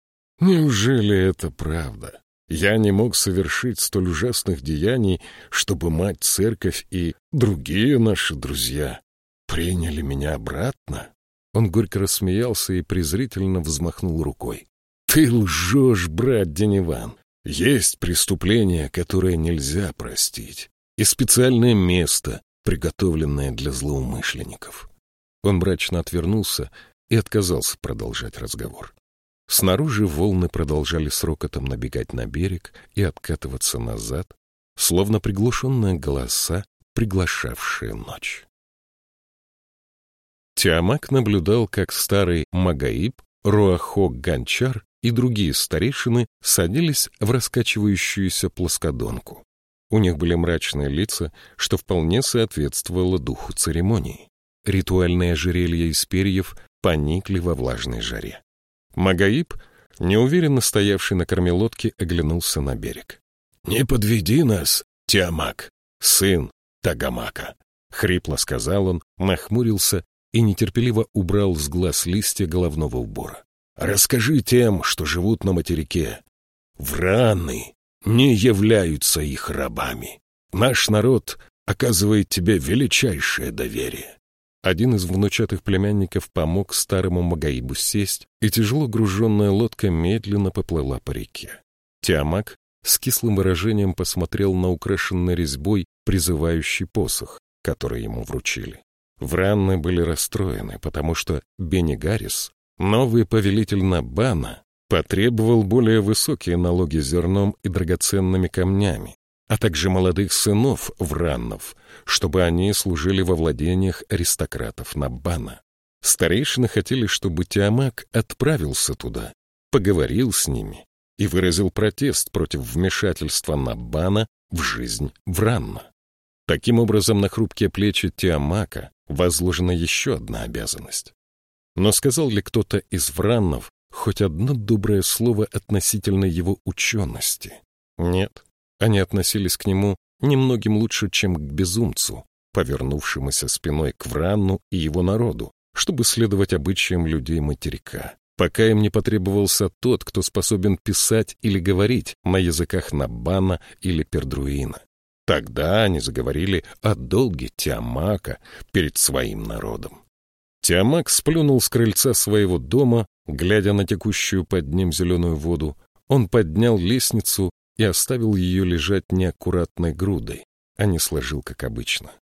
«Неужели это правда? Я не мог совершить столь ужасных деяний, чтобы мать, церковь и другие наши друзья приняли меня обратно?» Он горько рассмеялся и презрительно взмахнул рукой. «Ты лжешь, брат Дениван. Есть преступление, которое нельзя простить, и специальное место, приготовленное для злоумышленников». Он мрачно отвернулся и отказался продолжать разговор. Снаружи волны продолжали с рокотом набегать на берег и откатываться назад, словно приглушенные голоса, приглашавшие ночь. Тиамак наблюдал, как старый Магаиб, Руахок Гончар и другие старейшины садились в раскачивающуюся плоскодонку. У них были мрачные лица, что вполне соответствовало духу церемонии. Ритуальные ожерелья из перьев поникли во влажной жаре. Магаиб, неуверенно стоявший на корме лодки, оглянулся на берег. — Не подведи нас, Тиамак, сын Тагамака! — хрипло сказал он, нахмурился и нетерпеливо убрал с глаз листья головного убора. «Расскажи тем, что живут на материке. Враны не являются их рабами. Наш народ оказывает тебе величайшее доверие». Один из внучатых племянников помог старому Магаибу сесть, и тяжело груженная лодка медленно поплыла по реке. Тиамак с кислым выражением посмотрел на украшенный резьбой призывающий посох, который ему вручили. Вранны были расстроены, потому что Бенни Гаррис, новый повелитель Набана, потребовал более высокие налоги зерном и драгоценными камнями, а также молодых сынов Враннов, чтобы они служили во владениях аристократов Набана. Старейшины хотели, чтобы Тиамак отправился туда, поговорил с ними и выразил протест против вмешательства Набана в жизнь Вранна. Таким образом, на хрупкие плечи Тиамака возложена еще одна обязанность. Но сказал ли кто-то из враннов хоть одно доброе слово относительно его учености? Нет, они относились к нему немногим лучше, чем к безумцу, повернувшемуся спиной к Вранну и его народу, чтобы следовать обычаям людей материка. Пока им не потребовался тот, кто способен писать или говорить на языках Набана или Пердруина. Тогда они заговорили о долге Тиамака перед своим народом. Тиамак сплюнул с крыльца своего дома, глядя на текущую под ним зеленую воду. Он поднял лестницу и оставил ее лежать неаккуратной грудой, а не сложил, как обычно.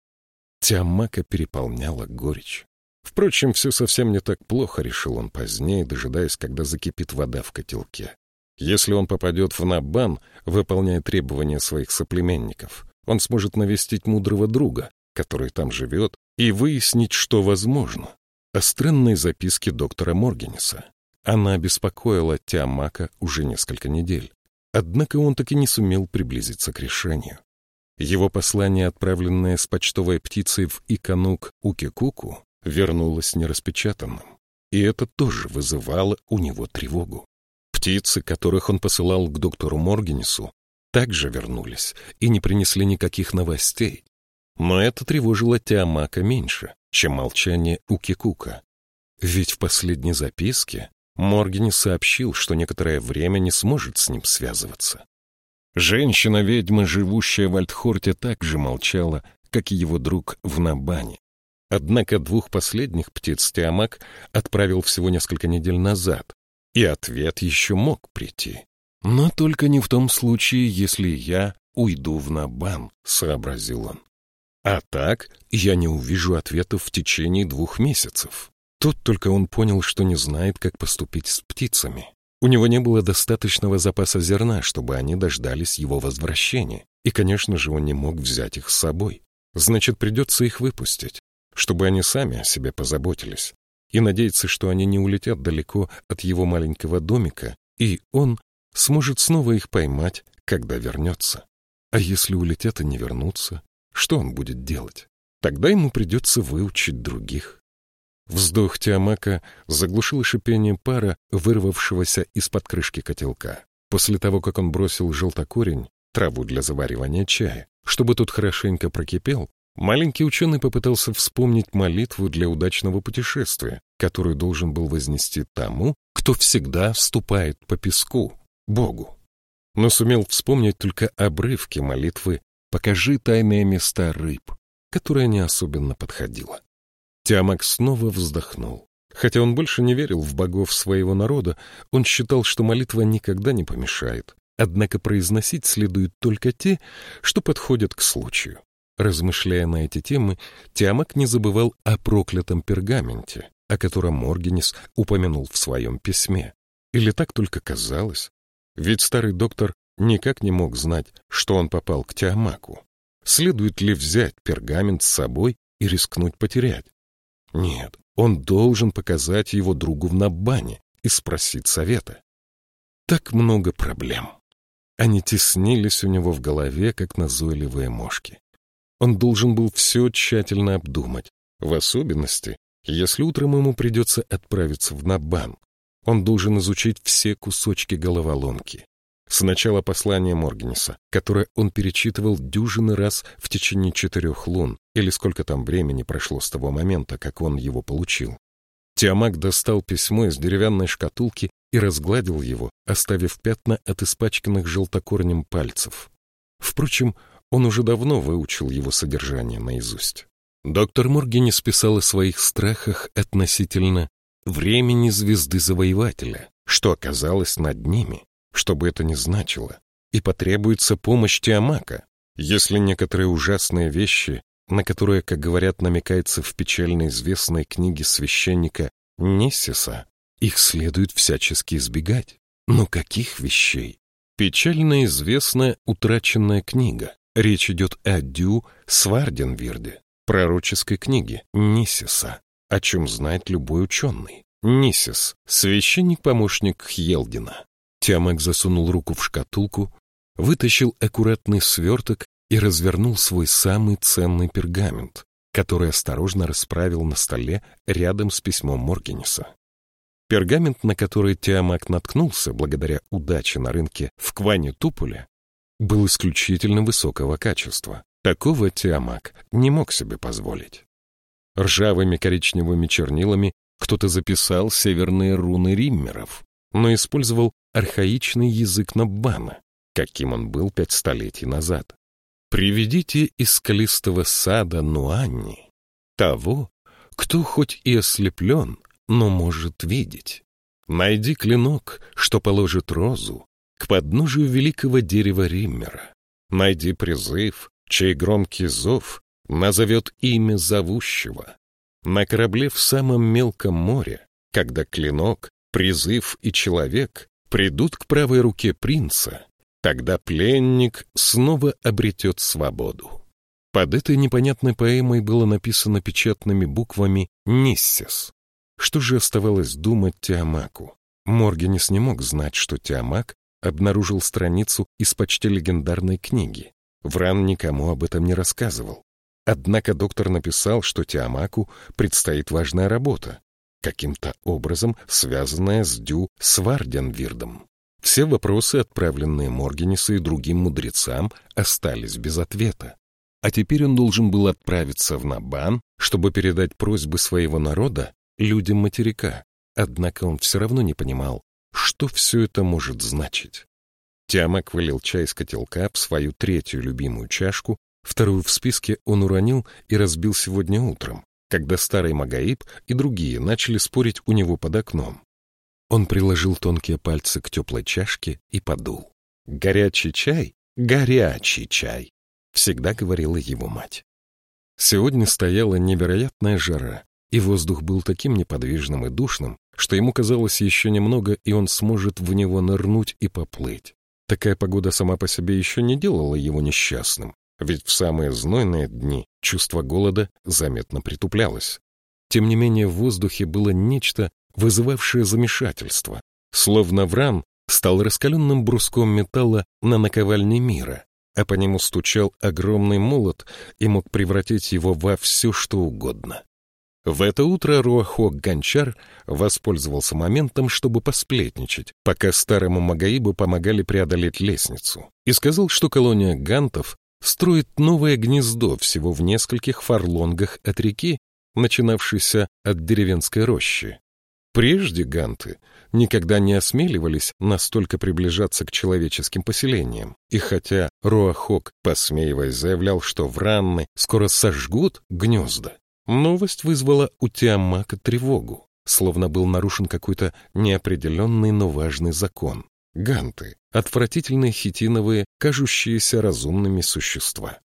Тиамака переполняла горечь. Впрочем, все совсем не так плохо, решил он позднее, дожидаясь, когда закипит вода в котелке. Если он попадет в Набан, выполняя требования своих соплеменников, он сможет навестить мудрого друга, который там живет, и выяснить, что возможно. О странной записке доктора Моргенеса. Она беспокоила Тиамака уже несколько недель. Однако он так и не сумел приблизиться к решению. Его послание, отправленное с почтовой птицей в Иканук Укикуку, вернулось нераспечатанным. И это тоже вызывало у него тревогу. Птицы, которых он посылал к доктору Моргенесу, также вернулись и не принесли никаких новостей. Но это тревожило Тиамака меньше, чем молчание Укикука. Ведь в последней записке Моргенес сообщил, что некоторое время не сможет с ним связываться. Женщина-ведьма, живущая в Альтхорте, также молчала, как и его друг в Набане. Однако двух последних птиц Тиамак отправил всего несколько недель назад, и ответ еще мог прийти. «Но только не в том случае, если я уйду в Набан», — сообразил он. «А так я не увижу ответов в течение двух месяцев». Тут только он понял, что не знает, как поступить с птицами. У него не было достаточного запаса зерна, чтобы они дождались его возвращения, и, конечно же, он не мог взять их с собой. Значит, придется их выпустить, чтобы они сами о себе позаботились, и надеяться, что они не улетят далеко от его маленького домика, и он сможет снова их поймать, когда вернется. А если улетят и не вернутся, что он будет делать? Тогда ему придется выучить других. Вздох Тиамака заглушил шипение пара, вырвавшегося из-под крышки котелка. После того, как он бросил желтокорень, траву для заваривания чая, чтобы тот хорошенько прокипел, маленький ученый попытался вспомнить молитву для удачного путешествия, которую должен был вознести тому, кто всегда ступает по песку, Богу. Но сумел вспомнить только обрывки молитвы «Покажи тайные места рыб», которая не особенно подходила. Тиамак снова вздохнул. Хотя он больше не верил в богов своего народа, он считал, что молитва никогда не помешает. Однако произносить следует только те, что подходят к случаю. Размышляя на эти темы, Тиамак не забывал о проклятом пергаменте, о котором Моргенис упомянул в своем письме. Или так только казалось? Ведь старый доктор никак не мог знать, что он попал к Тиамаку. Следует ли взять пергамент с собой и рискнуть потерять? Нет, он должен показать его другу в Набане и спросить совета. Так много проблем. Они теснились у него в голове, как назойливые мошки. Он должен был все тщательно обдумать, в особенности, если утром ему придется отправиться в Набан. Он должен изучить все кусочки головоломки. Сначала послание Моргенеса, которое он перечитывал дюжины раз в течение четырех лун, или сколько там времени прошло с того момента, как он его получил. Тиамак достал письмо из деревянной шкатулки и разгладил его, оставив пятна от испачканных желтокорнем пальцев. Впрочем, он уже давно выучил его содержание наизусть. Доктор Моргенес писал о своих страхах относительно времени звезды-завоевателя, что оказалось над ними, что бы это ни значило, и потребуется помощь Тиамака, если некоторые ужасные вещи, на которые, как говорят, намекается в печально известной книге священника Ниссиса, их следует всячески избегать. Но каких вещей? Печально известная утраченная книга. Речь идет о Дю Сварденвирде, пророческой книге Ниссиса, о чем знает любой ученый. Ниссис — священник-помощник Хьелдина. Тиамак засунул руку в шкатулку, вытащил аккуратный сверток и развернул свой самый ценный пергамент, который осторожно расправил на столе рядом с письмом Моргенеса. Пергамент, на который Тиамак наткнулся благодаря удаче на рынке в Кване Туполя, был исключительно высокого качества. Такого Тиамак не мог себе позволить. Ржавыми коричневыми чернилами кто-то записал северные руны риммеров, но использовал архаичный язык Наббана, каким он был пять столетий назад. «Приведите из скалистого сада Нуанни того, кто хоть и ослеплен, но может видеть. Найди клинок, что положит розу к подножию великого дерева Риммера. Найди призыв, чей громкий зов назовет имя зовущего. На корабле в самом мелком море, когда клинок, призыв и человек придут к правой руке принца, тогда пленник снова обретет свободу. Под этой непонятной поэмой было написано печатными буквами «Ниссис», что же оставалось думать Тиамаку? Моргенес не мог знать, что Тиамак обнаружил страницу из почти легендарной книги. Вран никому об этом не рассказывал. Однако доктор написал, что Тиамаку предстоит важная работа, каким-то образом связанная с Дю Сварденвирдом. Все вопросы, отправленные Моргенесу и другим мудрецам, остались без ответа. А теперь он должен был отправиться в Набан, чтобы передать просьбы своего народа людям материка, однако он все равно не понимал, что все это может значить. Тиамак вылил чай из котелка в свою третью любимую чашку, вторую в списке он уронил и разбил сегодня утром, когда старый Магаиб и другие начали спорить у него под окном. Он приложил тонкие пальцы к теплой чашке и подул. «Горячий чай? Горячий чай!» — всегда говорила его мать. Сегодня стояла невероятная жара, и воздух был таким неподвижным и душным, что ему казалось еще немного, и он сможет в него нырнуть и поплыть. Такая погода сама по себе еще не делала его несчастным, ведь в самые знойные дни чувство голода заметно притуплялось. Тем не менее в воздухе было нечто, вызывавшее замешательство, словно Вран стал раскаленным бруском металла на наковальне мира, а по нему стучал огромный молот и мог превратить его во все, что угодно. В это утро Руахок Гончар воспользовался моментом, чтобы посплетничать, пока старому Магаибу помогали преодолеть лестницу, и сказал, что колония гантов строит новое гнездо всего в нескольких фарлонгах от реки, начинавшейся от деревенской рощи. Прежде ганты никогда не осмеливались настолько приближаться к человеческим поселениям, и хотя Руахок, посмеиваясь, заявлял, что вранны скоро сожгут гнезда, Новость вызвала у Тиамака тревогу, словно был нарушен какой-то неопределенный, но важный закон. Ганты — отвратительные хитиновые, кажущиеся разумными существа.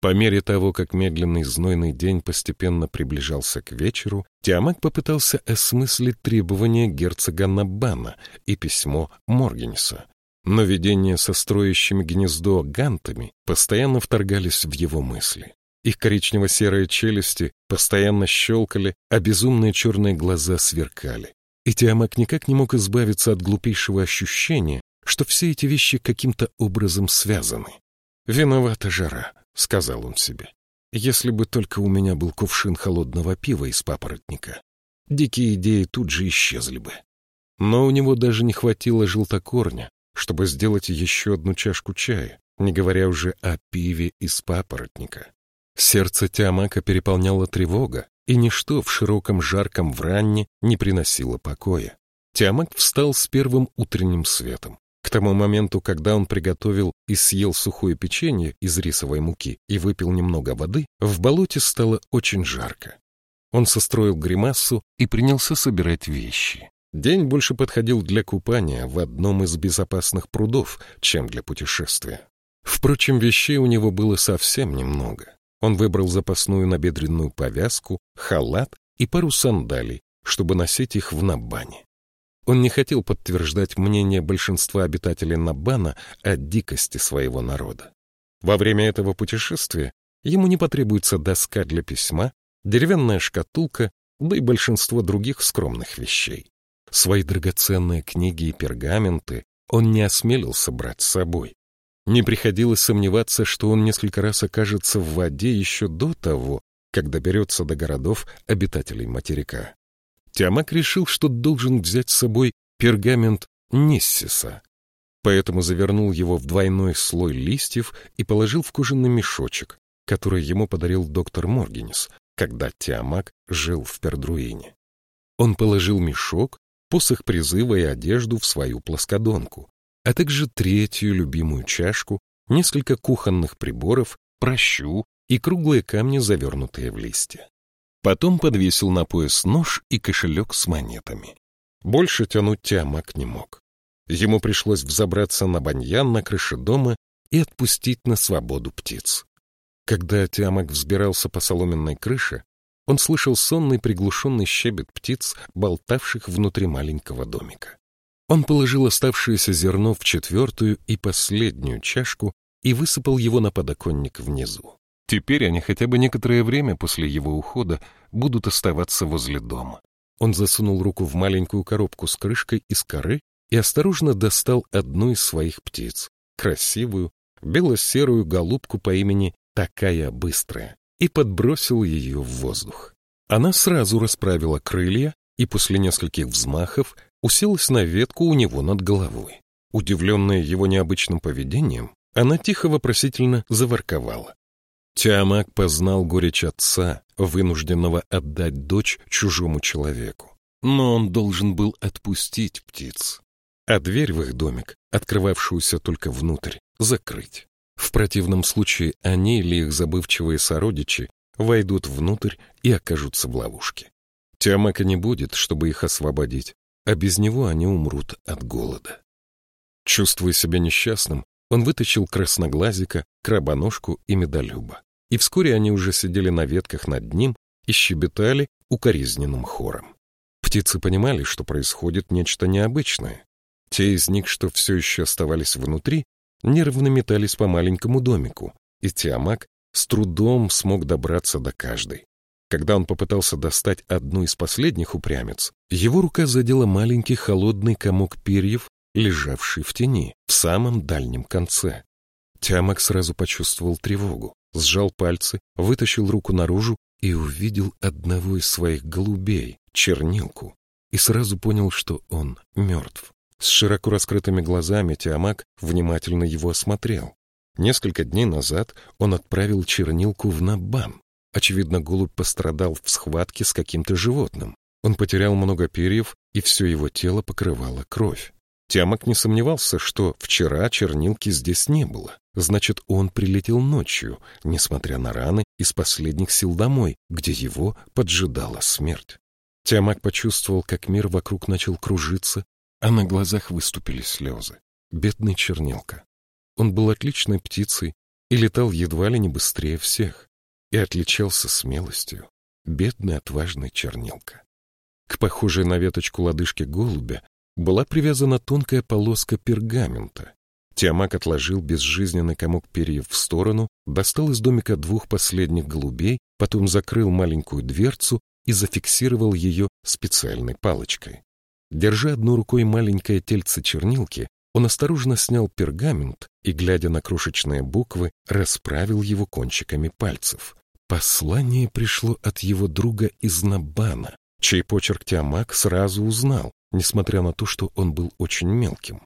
По мере того, как медленный знойный день постепенно приближался к вечеру, Тиамак попытался осмыслить требования герцога Набана и письмо Моргенеса. Но видения со строящими гнездо гантами постоянно вторгались в его мысли. Их коричнево-серые челюсти постоянно щелкали, а безумные черные глаза сверкали. И Тиамак никак не мог избавиться от глупейшего ощущения, что все эти вещи каким-то образом связаны. «Виновата жара», — сказал он себе. «Если бы только у меня был кувшин холодного пива из папоротника, дикие идеи тут же исчезли бы». Но у него даже не хватило желтокорня, чтобы сделать еще одну чашку чая, не говоря уже о пиве из папоротника. Сердце Тиамака переполняла тревога, и ничто в широком жарком вранне не приносило покоя. Тиамак встал с первым утренним светом. К тому моменту, когда он приготовил и съел сухое печенье из рисовой муки и выпил немного воды, в болоте стало очень жарко. Он состроил гримасу и принялся собирать вещи. День больше подходил для купания в одном из безопасных прудов, чем для путешествия. Впрочем, вещей у него было совсем немного. Он выбрал запасную набедренную повязку, халат и пару сандалий, чтобы носить их в Набане. Он не хотел подтверждать мнение большинства обитателей Набана о дикости своего народа. Во время этого путешествия ему не потребуется доска для письма, деревянная шкатулка, да и большинство других скромных вещей. Свои драгоценные книги и пергаменты он не осмелился брать с собой. Не приходилось сомневаться, что он несколько раз окажется в воде еще до того, когда берется до городов обитателей материка. Тиамак решил, что должен взять с собой пергамент Ниссиса, поэтому завернул его в двойной слой листьев и положил в кожаный мешочек, который ему подарил доктор Моргенис, когда Тиамак жил в Пердруине. Он положил мешок, посох призыва и одежду в свою плоскодонку, а также третью любимую чашку, несколько кухонных приборов, прощу и круглые камни, завернутые в листья. Потом подвесил на пояс нож и кошелек с монетами. Больше тянуть Тиамак не мог. Ему пришлось взобраться на баньян на крыше дома и отпустить на свободу птиц. Когда Тиамак взбирался по соломенной крыше, он слышал сонный приглушенный щебет птиц, болтавших внутри маленького домика. Он положил оставшееся зерно в четвертую и последнюю чашку и высыпал его на подоконник внизу. Теперь они хотя бы некоторое время после его ухода будут оставаться возле дома. Он засунул руку в маленькую коробку с крышкой из коры и осторожно достал одну из своих птиц, красивую, бело-серую голубку по имени Такая Быстрая, и подбросил ее в воздух. Она сразу расправила крылья и после нескольких взмахов уселась на ветку у него над головой. Удивленная его необычным поведением, она тихо вопросительно заворковала. Тиамак познал горечь отца, вынужденного отдать дочь чужому человеку. Но он должен был отпустить птиц, а дверь в их домик, открывавшуюся только внутрь, закрыть. В противном случае они или их забывчивые сородичи войдут внутрь и окажутся в ловушке. Тиамака не будет, чтобы их освободить, а без него они умрут от голода. Чувствуя себя несчастным, он вытащил красноглазика, крабоножку и медолюба. И вскоре они уже сидели на ветках над ним и щебетали укоризненным хором. Птицы понимали, что происходит нечто необычное. Те из них, что все еще оставались внутри, нервно метались по маленькому домику, и Тиамак с трудом смог добраться до каждой. Когда он попытался достать одну из последних упрямец, его рука задела маленький холодный комок перьев, лежавший в тени, в самом дальнем конце. Тиамак сразу почувствовал тревогу, сжал пальцы, вытащил руку наружу и увидел одного из своих голубей, чернилку, и сразу понял, что он мертв. С широко раскрытыми глазами Тиамак внимательно его осмотрел. Несколько дней назад он отправил чернилку в Набан. Очевидно, голубь пострадал в схватке с каким-то животным. Он потерял много перьев, и все его тело покрывало кровь. Тиамак не сомневался, что вчера чернилки здесь не было. Значит, он прилетел ночью, несмотря на раны, из последних сил домой, где его поджидала смерть. Тиамак почувствовал, как мир вокруг начал кружиться, а на глазах выступили слезы. Бедный чернилка. Он был отличной птицей и летал едва ли не быстрее всех, и отличался смелостью. Бедный отважный чернилка. К похожей на веточку лодыжке голубя была привязана тонкая полоска пергамента. Тиамак отложил безжизненный комок перьев в сторону, достал из домика двух последних голубей, потом закрыл маленькую дверцу и зафиксировал ее специальной палочкой. Держа одной рукой маленькое тельце чернилки, он осторожно снял пергамент и, глядя на крошечные буквы, расправил его кончиками пальцев. Послание пришло от его друга из Набана, чей почерк Тиамак сразу узнал, несмотря на то, что он был очень мелким.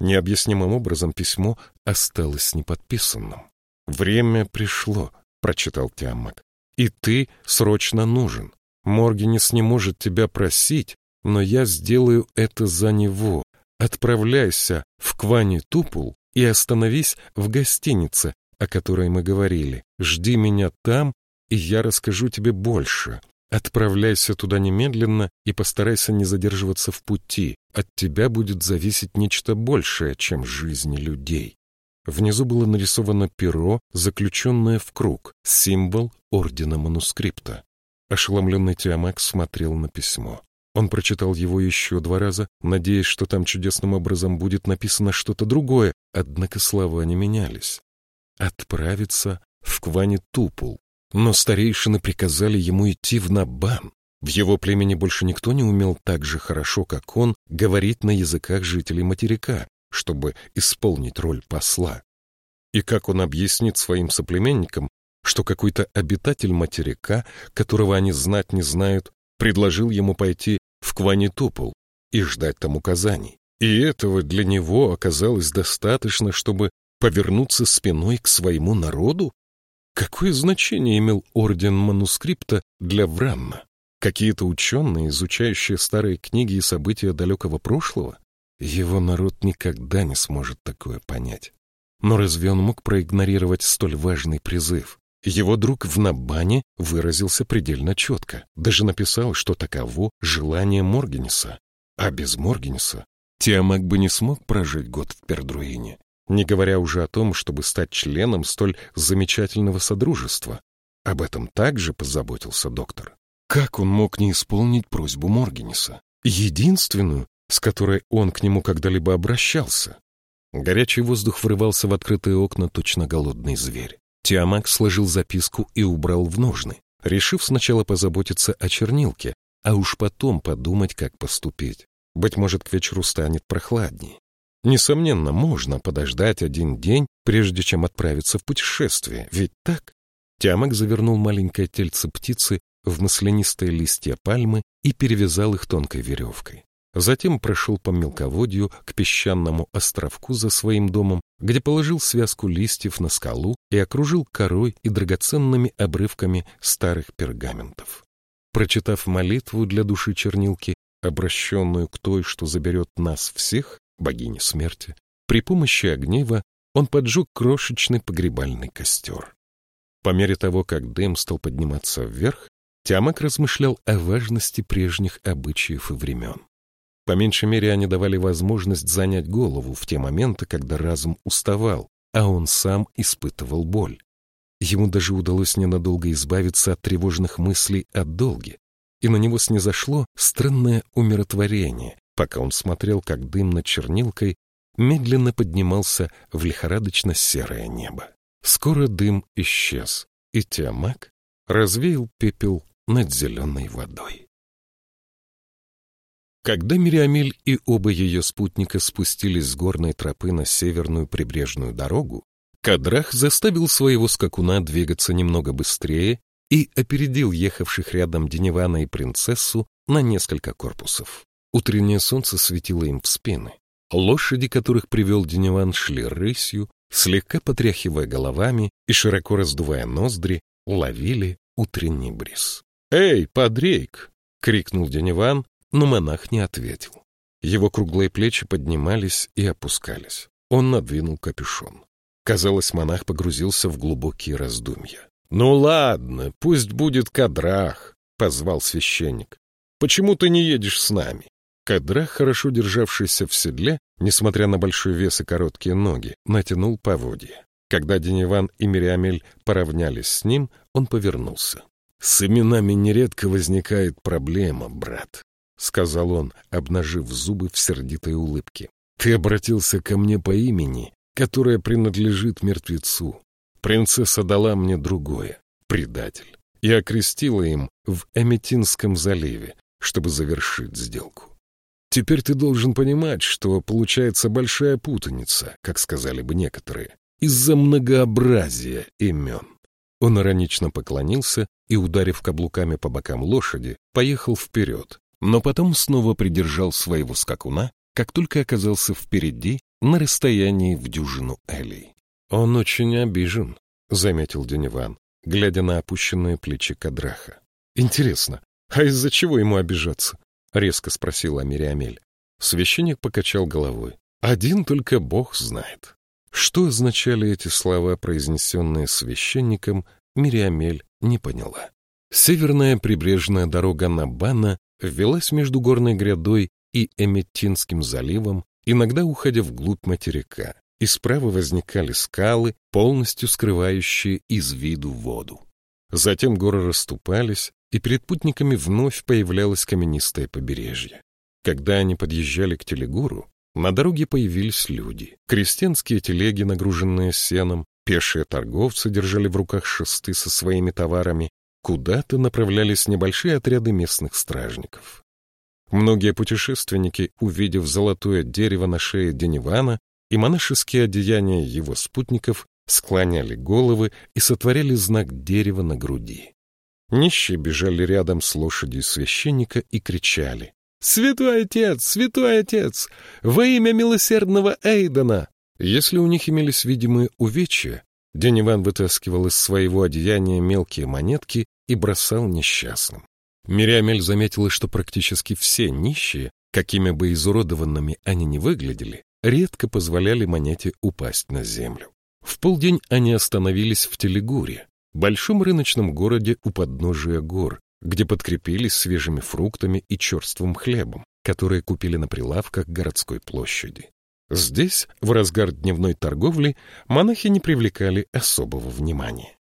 Необъяснимым образом письмо осталось неподписанным. «Время пришло», — прочитал Тиамак, — «и ты срочно нужен. Моргенес не может тебя просить, но я сделаю это за него. Отправляйся в Квани-Тупул и остановись в гостинице, о которой мы говорили. Жди меня там, и я расскажу тебе больше. Отправляйся туда немедленно и постарайся не задерживаться в пути. От тебя будет зависеть нечто большее, чем жизни людей. Внизу было нарисовано перо, заключенное в круг, символ ордена манускрипта. Ошеломленный Тиамак смотрел на письмо. Он прочитал его еще два раза, надеясь, что там чудесным образом будет написано что-то другое, однако слова не менялись. «Отправиться в Квани-Тупул». Но старейшины приказали ему идти в Набан. В его племени больше никто не умел так же хорошо, как он, говорить на языках жителей материка, чтобы исполнить роль посла. И как он объяснит своим соплеменникам, что какой-то обитатель материка, которого они знать не знают, предложил ему пойти в Кванитопол и ждать там указаний. И этого для него оказалось достаточно, чтобы повернуться спиной к своему народу? Какое значение имел орден манускрипта для Вранна? Какие-то ученые, изучающие старые книги и события далекого прошлого? Его народ никогда не сможет такое понять. Но разве он мог проигнорировать столь важный призыв? Его друг в Набане выразился предельно четко, даже написал, что таково желание Моргенеса. А без Моргенеса Тиамак бы не смог прожить год в Пердруине, не говоря уже о том, чтобы стать членом столь замечательного содружества. Об этом также позаботился доктор. Как он мог не исполнить просьбу Моргенеса? Единственную, с которой он к нему когда-либо обращался. Горячий воздух врывался в открытые окна, точно голодный зверь. Тиамак сложил записку и убрал в ножны, решив сначала позаботиться о чернилке, а уж потом подумать, как поступить. Быть может, к вечеру станет прохладнее. Несомненно, можно подождать один день, прежде чем отправиться в путешествие, ведь так? Тиамак завернул маленькое тельце птицы в маслянистые листья пальмы и перевязал их тонкой веревкой. Затем прошел по мелководью к песчаному островку за своим домом, где положил связку листьев на скалу и окружил корой и драгоценными обрывками старых пергаментов. Прочитав молитву для души чернилки, обращенную к той, что заберет нас всех, богине смерти, при помощи огнева он поджег крошечный погребальный костер. По мере того, как дым стал подниматься вверх, Тиамак размышлял о важности прежних обычаев и времен. По меньшей мере, они давали возможность занять голову в те моменты, когда разум уставал, а он сам испытывал боль. Ему даже удалось ненадолго избавиться от тревожных мыслей о долге, и на него снизошло странное умиротворение, пока он смотрел, как дым над чернилкой медленно поднимался в лихорадочно-серое небо. Скоро дым исчез, и Тиамак развеял пепел над зеленой водой. Когда Мириамель и оба ее спутника спустились с горной тропы на северную прибрежную дорогу, Кадрах заставил своего скакуна двигаться немного быстрее и опередил ехавших рядом Деневана и принцессу на несколько корпусов. Утреннее солнце светило им в спины. Лошади, которых привел Деневан, шли рысью, слегка потряхивая головами и широко раздувая ноздри, ловили утренний бриз. «Эй, подрейк!» — крикнул Деневан, но монах не ответил. Его круглые плечи поднимались и опускались. Он надвинул капюшон. Казалось, монах погрузился в глубокие раздумья. «Ну ладно, пусть будет Кадрах», — позвал священник. «Почему ты не едешь с нами?» Кадрах, хорошо державшийся в седле, несмотря на большой вес и короткие ноги, натянул поводья. Когда Дениван и Мириамель поравнялись с ним, он повернулся. «С именами нередко возникает проблема, брат», — сказал он, обнажив зубы в сердитой улыбке. «Ты обратился ко мне по имени, которое принадлежит мертвецу. Принцесса дала мне другое — предатель, и окрестила им в Эметинском заливе, чтобы завершить сделку. Теперь ты должен понимать, что получается большая путаница, как сказали бы некоторые, из-за многообразия имен. Он иронично поклонился и, ударив каблуками по бокам лошади, поехал вперед, но потом снова придержал своего скакуна, как только оказался впереди на расстоянии в дюжину элей. «Он очень обижен», — заметил Дениван, глядя на опущенные плечи Кадраха. «Интересно, а из-за чего ему обижаться?» — резко спросила Мириамель. Священник покачал головой. «Один только Бог знает». Что означали эти слова, произнесенные священником, Мириамель не поняла. Северная прибрежная дорога Набана велась между горной грядой и Эметтинским заливом, иногда уходя вглубь материка, и справа возникали скалы, полностью скрывающие из виду воду. Затем горы расступались, и перед путниками вновь появлялось каменистое побережье. Когда они подъезжали к Телегуру, на дороге появились люди. Крестьянские телеги, нагруженные сеном, пешие торговцы держали в руках шесты со своими товарами, Куда-то направлялись небольшие отряды местных стражников. Многие путешественники, увидев золотое дерево на шее Денивана и монашеские одеяния его спутников, склоняли головы и сотворяли знак дерева на груди. Нищие бежали рядом с лошадью священника и кричали. «Святой отец! Святой отец! Во имя милосердного Эйдена!» Если у них имелись видимые увечья, день Иван вытаскивал из своего одеяния мелкие монетки и бросал несчастным. Мириамель заметила, что практически все нищие, какими бы изуродованными они ни выглядели, редко позволяли монете упасть на землю. В полдень они остановились в Телегуре, большом рыночном городе у подножия гор, где подкрепились свежими фруктами и черствым хлебом, которые купили на прилавках городской площади. Здесь, в разгар дневной торговли, монахи не привлекали особого внимания.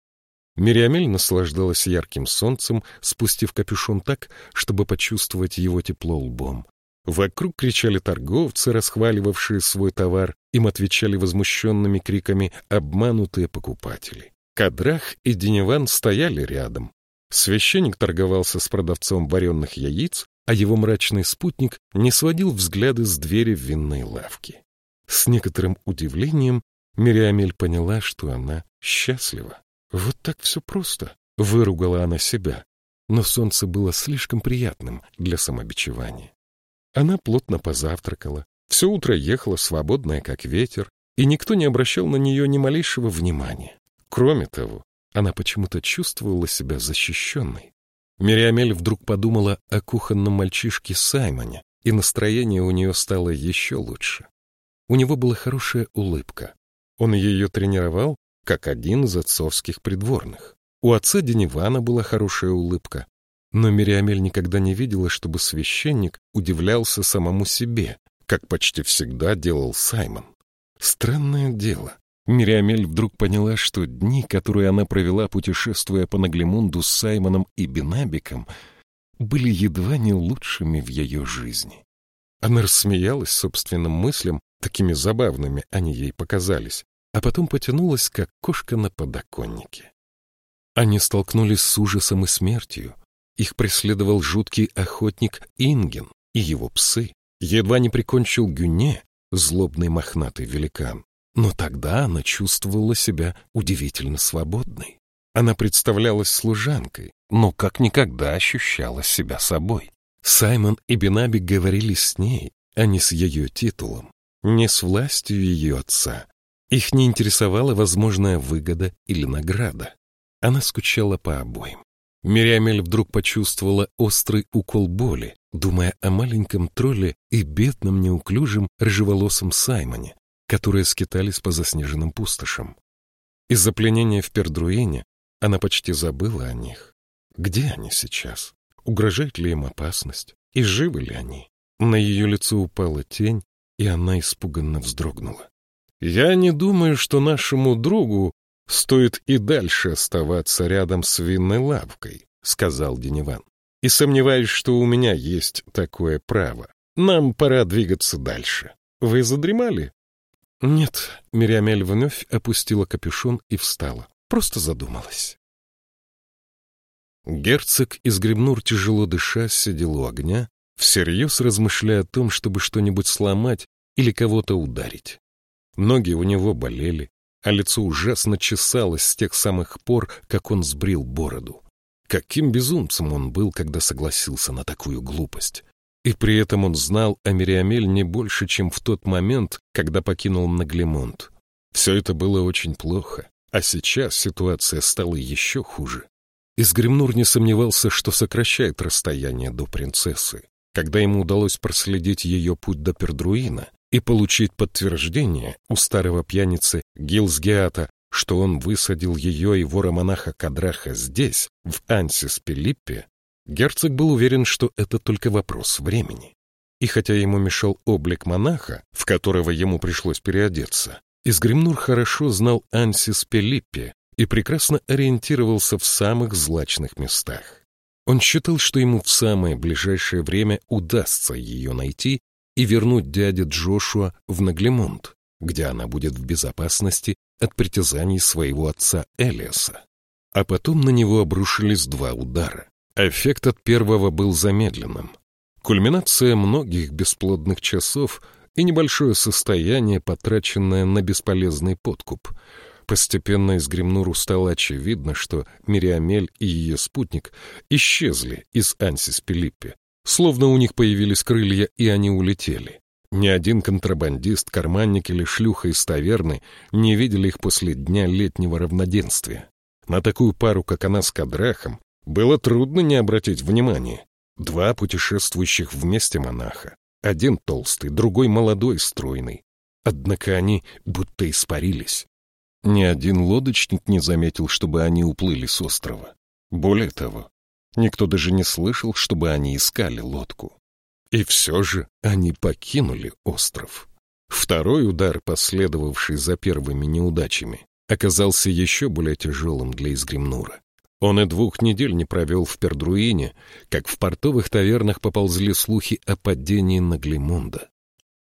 Мириамель наслаждалась ярким солнцем, спустив капюшон так, чтобы почувствовать его тепло лбом. Вокруг кричали торговцы, расхваливавшие свой товар, им отвечали возмущенными криками обманутые покупатели. Кадрах и Деневан стояли рядом. Священник торговался с продавцом вареных яиц, а его мрачный спутник не сводил взгляды с двери винной лавке. С некоторым удивлением Мириамель поняла, что она счастлива. Вот так все просто, выругала она себя, но солнце было слишком приятным для самобичевания. Она плотно позавтракала, все утро ехала свободная, как ветер, и никто не обращал на нее ни малейшего внимания. Кроме того, она почему-то чувствовала себя защищенной. Мириамель вдруг подумала о кухонном мальчишке Саймоне, и настроение у нее стало еще лучше. У него была хорошая улыбка. Он ее тренировал, как один из отцовских придворных. У отца Денивана была хорошая улыбка. Но Мириамель никогда не видела, чтобы священник удивлялся самому себе, как почти всегда делал Саймон. Странное дело. Мириамель вдруг поняла, что дни, которые она провела, путешествуя по Наглемунду с Саймоном и Бенабиком, были едва не лучшими в ее жизни. Она рассмеялась собственным мыслям, такими забавными они ей показались, а потом потянулась, как кошка на подоконнике. Они столкнулись с ужасом и смертью. Их преследовал жуткий охотник Инген и его псы. Едва не прикончил Гюне, злобный мохнатый великан. Но тогда она чувствовала себя удивительно свободной. Она представлялась служанкой, но как никогда ощущала себя собой. Саймон и Бенаби говорили с ней, а не с ее титулом, не с властью ее отца. Их не интересовала возможная выгода или награда. Она скучала по обоим. Мириамель вдруг почувствовала острый укол боли, думая о маленьком тролле и бедном неуклюжем рыжеволосом Саймоне, которые скитались по заснеженным пустошам. Из-за пленения в Пердруине она почти забыла о них. Где они сейчас? Угрожает ли им опасность? И живы ли они? На ее лицо упала тень, и она испуганно вздрогнула. «Я не думаю, что нашему другу стоит и дальше оставаться рядом с винной лавкой», — сказал Дениван. «И сомневаюсь, что у меня есть такое право. Нам пора двигаться дальше. Вы задремали?» Нет, Мириамель вновь опустила капюшон и встала. Просто задумалась. Герцог из Гребнур, тяжело дыша, сидел у огня, всерьез размышляя о том, чтобы что-нибудь сломать или кого-то ударить. Ноги у него болели, а лицо ужасно чесалось с тех самых пор, как он сбрил бороду. Каким безумцем он был, когда согласился на такую глупость. И при этом он знал о Мириамель не больше, чем в тот момент, когда покинул Наглемонт. Все это было очень плохо, а сейчас ситуация стала еще хуже. Изгремнур не сомневался, что сокращает расстояние до принцессы. Когда ему удалось проследить ее путь до Пердруина и получить подтверждение у старого пьяницы Гилсгеата, что он высадил ее и вора-монаха Кадраха здесь, в Ансис-Пилиппе, Герцог был уверен, что это только вопрос времени. И хотя ему мешал облик монаха, в которого ему пришлось переодеться, Изгримнур хорошо знал Ансис Пелиппе и прекрасно ориентировался в самых злачных местах. Он считал, что ему в самое ближайшее время удастся ее найти и вернуть дяде Джошуа в Наглемонт, где она будет в безопасности от притязаний своего отца Элиаса. А потом на него обрушились два удара. Эффект от первого был замедленным. Кульминация многих бесплодных часов и небольшое состояние, потраченное на бесполезный подкуп. Постепенно из Гримнуру стало очевидно, что Мириамель и ее спутник исчезли из Ансис Пилиппи, словно у них появились крылья, и они улетели. Ни один контрабандист, карманник или шлюха из таверны не видели их после дня летнего равноденствия. На такую пару, как она с Кадрахом, было трудно не обратить внимания. Два путешествующих вместе монаха. Один толстый, другой молодой, стройный. Однако они будто испарились. Ни один лодочник не заметил, чтобы они уплыли с острова. Более того, никто даже не слышал, чтобы они искали лодку. И все же они покинули остров. Второй удар, последовавший за первыми неудачами, оказался еще более тяжелым для Изгримнура. Он и двух недель не провел в Пердруине, как в портовых тавернах поползли слухи о падении Наглимунда.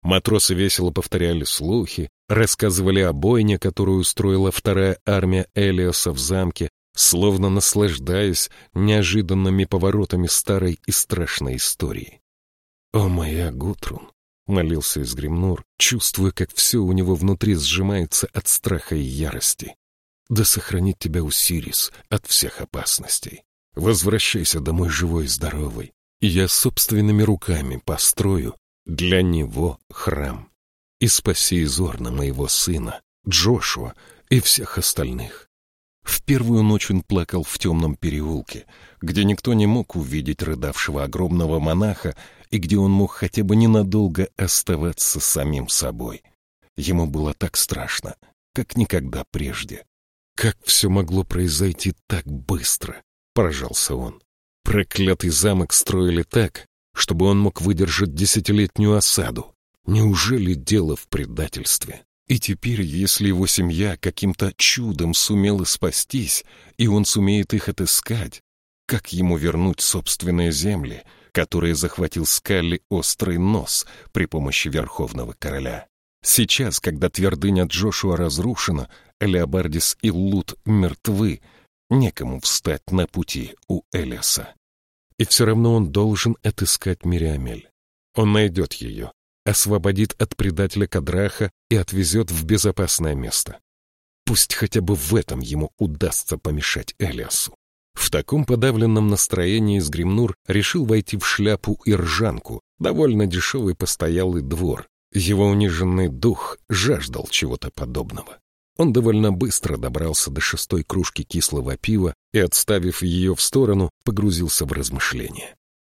Матросы весело повторяли слухи, рассказывали о бойне, которую устроила вторая армия Элиоса в замке, словно наслаждаясь неожиданными поворотами старой и страшной истории. «О, моя Гутрун!» — молился Изгримнур, чувствуя, как все у него внутри сжимается от страха и ярости. «Да сохранит тебя Усирис от всех опасностей. Возвращайся домой живой и здоровый, и я собственными руками построю для него храм. И спаси Изорна, моего сына, Джошуа и всех остальных. В первую ночь он плакал в темном переулке, где никто не мог увидеть рыдавшего огромного монаха и где он мог хотя бы ненадолго оставаться самим собой. Ему было так страшно, как никогда прежде. Как все могло произойти так быстро, поражался он. Проклятый замок строили так, чтобы он мог выдержать десятилетнюю осаду. Неужели дело в предательстве? И теперь, если его семья каким-то чудом сумела спастись, и он сумеет их отыскать, как ему вернуть собственные земли, которые захватил Скалли острый нос при помощи Верховного Короля? Сейчас, когда твердыня Джошуа разрушена, Леобардис и Лут мертвы, некому встать на пути у Элиаса. И все равно он должен отыскать Мириамель. Он найдет ее, освободит от предателя Кадраха и отвезет в безопасное место. Пусть хотя бы в этом ему удастся помешать Элиасу. В таком подавленном настроении Сгримнур решил войти в шляпу и ржанку, довольно дешевый постоялый двор. Его униженный дух жаждал чего-то подобного. Он довольно быстро добрался до шестой кружки кислого пива и, отставив ее в сторону, погрузился в размышления.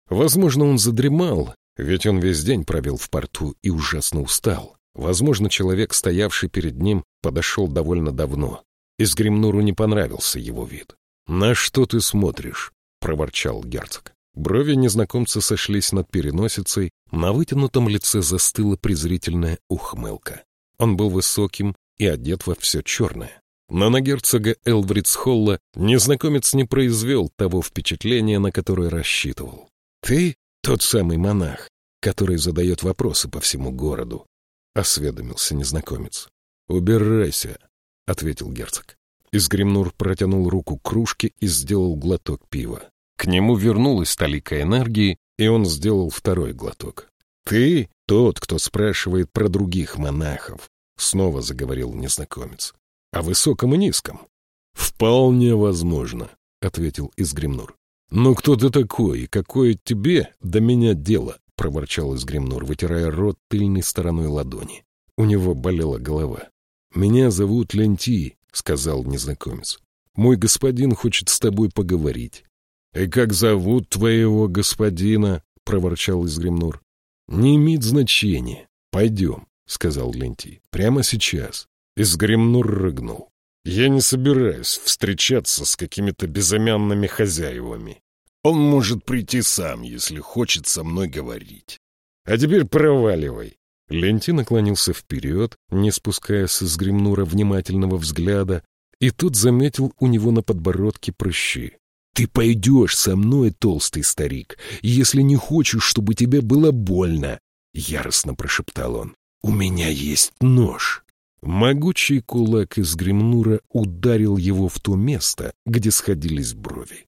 Возможно, он задремал, ведь он весь день провел в порту и ужасно устал. Возможно, человек, стоявший перед ним, подошел довольно давно. Изгримнуру не понравился его вид. «На что ты смотришь?» — проворчал герцог. Брови незнакомца сошлись над переносицей, на вытянутом лице застыла презрительная ухмылка. Он был высоким, и одет во все черное. Но на герцога Элвридсхолла незнакомец не произвел того впечатления, на которое рассчитывал. «Ты тот самый монах, который задает вопросы по всему городу», — осведомился незнакомец. «Убирайся», — ответил герцог. Изгримнур протянул руку к кружке и сделал глоток пива. К нему вернулась толика энергии, и он сделал второй глоток. «Ты тот, кто спрашивает про других монахов, — снова заговорил незнакомец. — О высоком и низком. — Вполне возможно, — ответил Изгримнур. — Ну кто ты такой и какое тебе до меня дело? — проворчал Изгримнур, вытирая рот тыльной стороной ладони. У него болела голова. — Меня зовут Ленти, — сказал незнакомец. — Мой господин хочет с тобой поговорить. — И как зовут твоего господина? — проворчал Изгримнур. — Не имеет значения. Пойдем. — сказал Ленти. — Прямо сейчас. Изгремнур рыгнул. — Я не собираюсь встречаться с какими-то безымянными хозяевами. Он может прийти сам, если хочет со мной говорить. А теперь проваливай. Ленти наклонился вперед, не спуская с Изгремнура внимательного взгляда, и тут заметил у него на подбородке прыщи. «Ты пойдешь со мной, толстый старик, если не хочешь, чтобы тебе было больно!» — яростно прошептал он. «У меня есть нож». Могучий кулак из гремнура ударил его в то место, где сходились брови.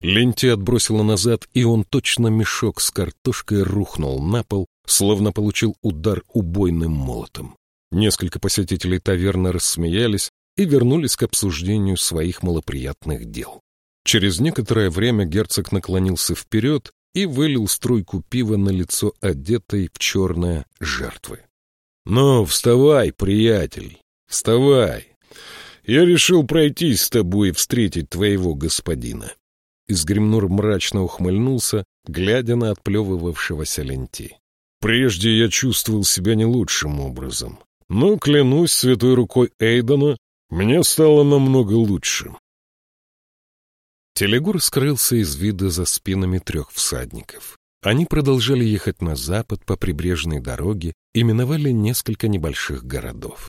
Ленти отбросило назад, и он точно мешок с картошкой рухнул на пол, словно получил удар убойным молотом. Несколько посетителей таверны рассмеялись, и вернулись к обсуждению своих малоприятных дел. Через некоторое время герцог наклонился вперед и вылил струйку пива на лицо одетой в черное жертвы. — Ну, вставай, приятель, вставай. Я решил пройтись с тобой и встретить твоего господина. Изгремнур мрачно ухмыльнулся, глядя на отплевывавшегося ленти. Прежде я чувствовал себя не лучшим образом, но, клянусь святой рукой Эйдена, мне стало намного лучше. Телегур скрылся из вида за спинами трех всадников. Они продолжали ехать на запад по прибрежной дороге и миновали несколько небольших городов.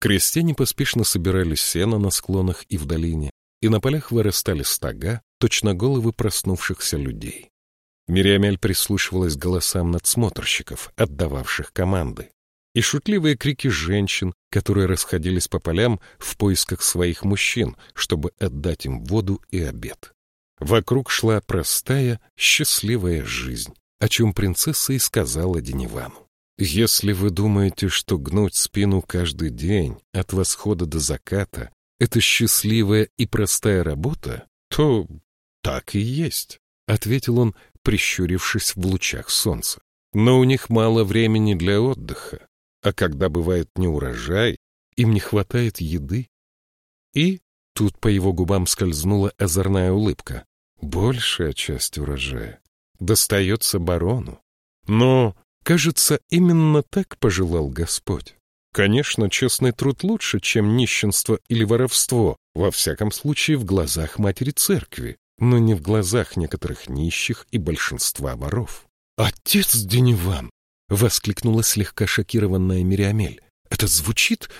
Крестьяне поспешно собирали сено на склонах и в долине, и на полях вырастали стога, точно головы проснувшихся людей. Мириамель прислушивалась к голосам надсмотрщиков, отдававших команды, и шутливые крики женщин, которые расходились по полям в поисках своих мужчин, чтобы отдать им воду и обед. Вокруг шла простая, счастливая жизнь, о чем принцесса и сказала Денивану. «Если вы думаете, что гнуть спину каждый день от восхода до заката — это счастливая и простая работа, то так и есть», — ответил он, прищурившись в лучах солнца. «Но у них мало времени для отдыха, а когда бывает неурожай, им не хватает еды. И тут по его губам скользнула озорная улыбка. Большая часть урожая достается барону. Но, кажется, именно так пожелал Господь. Конечно, честный труд лучше, чем нищенство или воровство, во всяком случае в глазах матери церкви, но не в глазах некоторых нищих и большинства воров. «Отец Дениван!» — воскликнула слегка шокированная Мириамель. «Это звучит...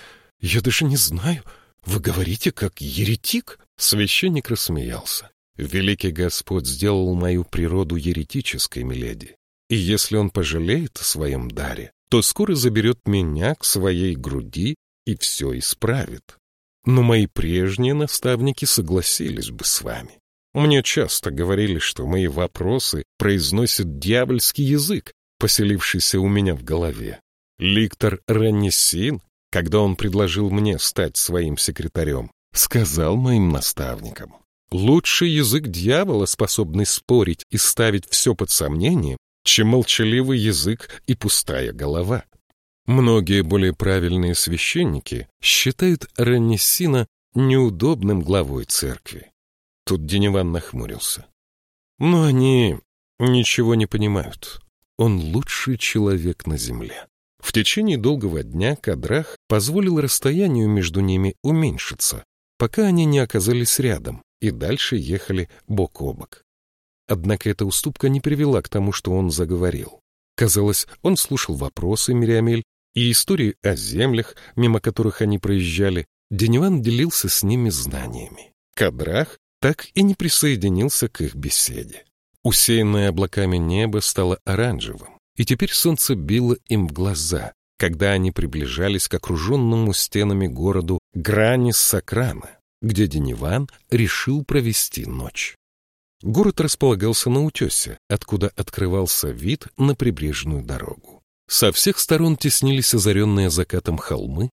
Я даже не знаю. Вы говорите, как еретик?» Священник рассмеялся. «Великий Господь сделал мою природу еретической, миледи. И если он пожалеет о своем даре, то скоро заберет меня к своей груди и все исправит. Но мои прежние наставники согласились бы с вами. Мне часто говорили, что мои вопросы произносит дьявольский язык, поселившийся у меня в голове. Ликтор Раннисин, когда он предложил мне стать своим секретарем, сказал моим наставникам, лучший язык дьявола, способный спорить и ставить все под сомнение, чем молчаливый язык и пустая голова. Многие более правильные священники считают Раннисина неудобным главой церкви. Тут Дениван нахмурился. Но они ничего не понимают. Он лучший человек на земле. В течение долгого дня Кадрах позволил расстоянию между ними уменьшиться, пока они не оказались рядом и дальше ехали бок о бок. Однако эта уступка не привела к тому, что он заговорил. Казалось, он слушал вопросы Мириамель и истории о землях, мимо которых они проезжали. Дениван делился с ними знаниями. Кадрах так и не присоединился к их беседе. Усеянное облаками небо стало оранжевым, и теперь солнце било им в глаза, когда они приближались к окруженному стенами городу Гранис-Сакрана, где Дениван решил провести ночь. Город располагался на утесе, откуда открывался вид на прибрежную дорогу. Со всех сторон теснились озаренные закатом холмы,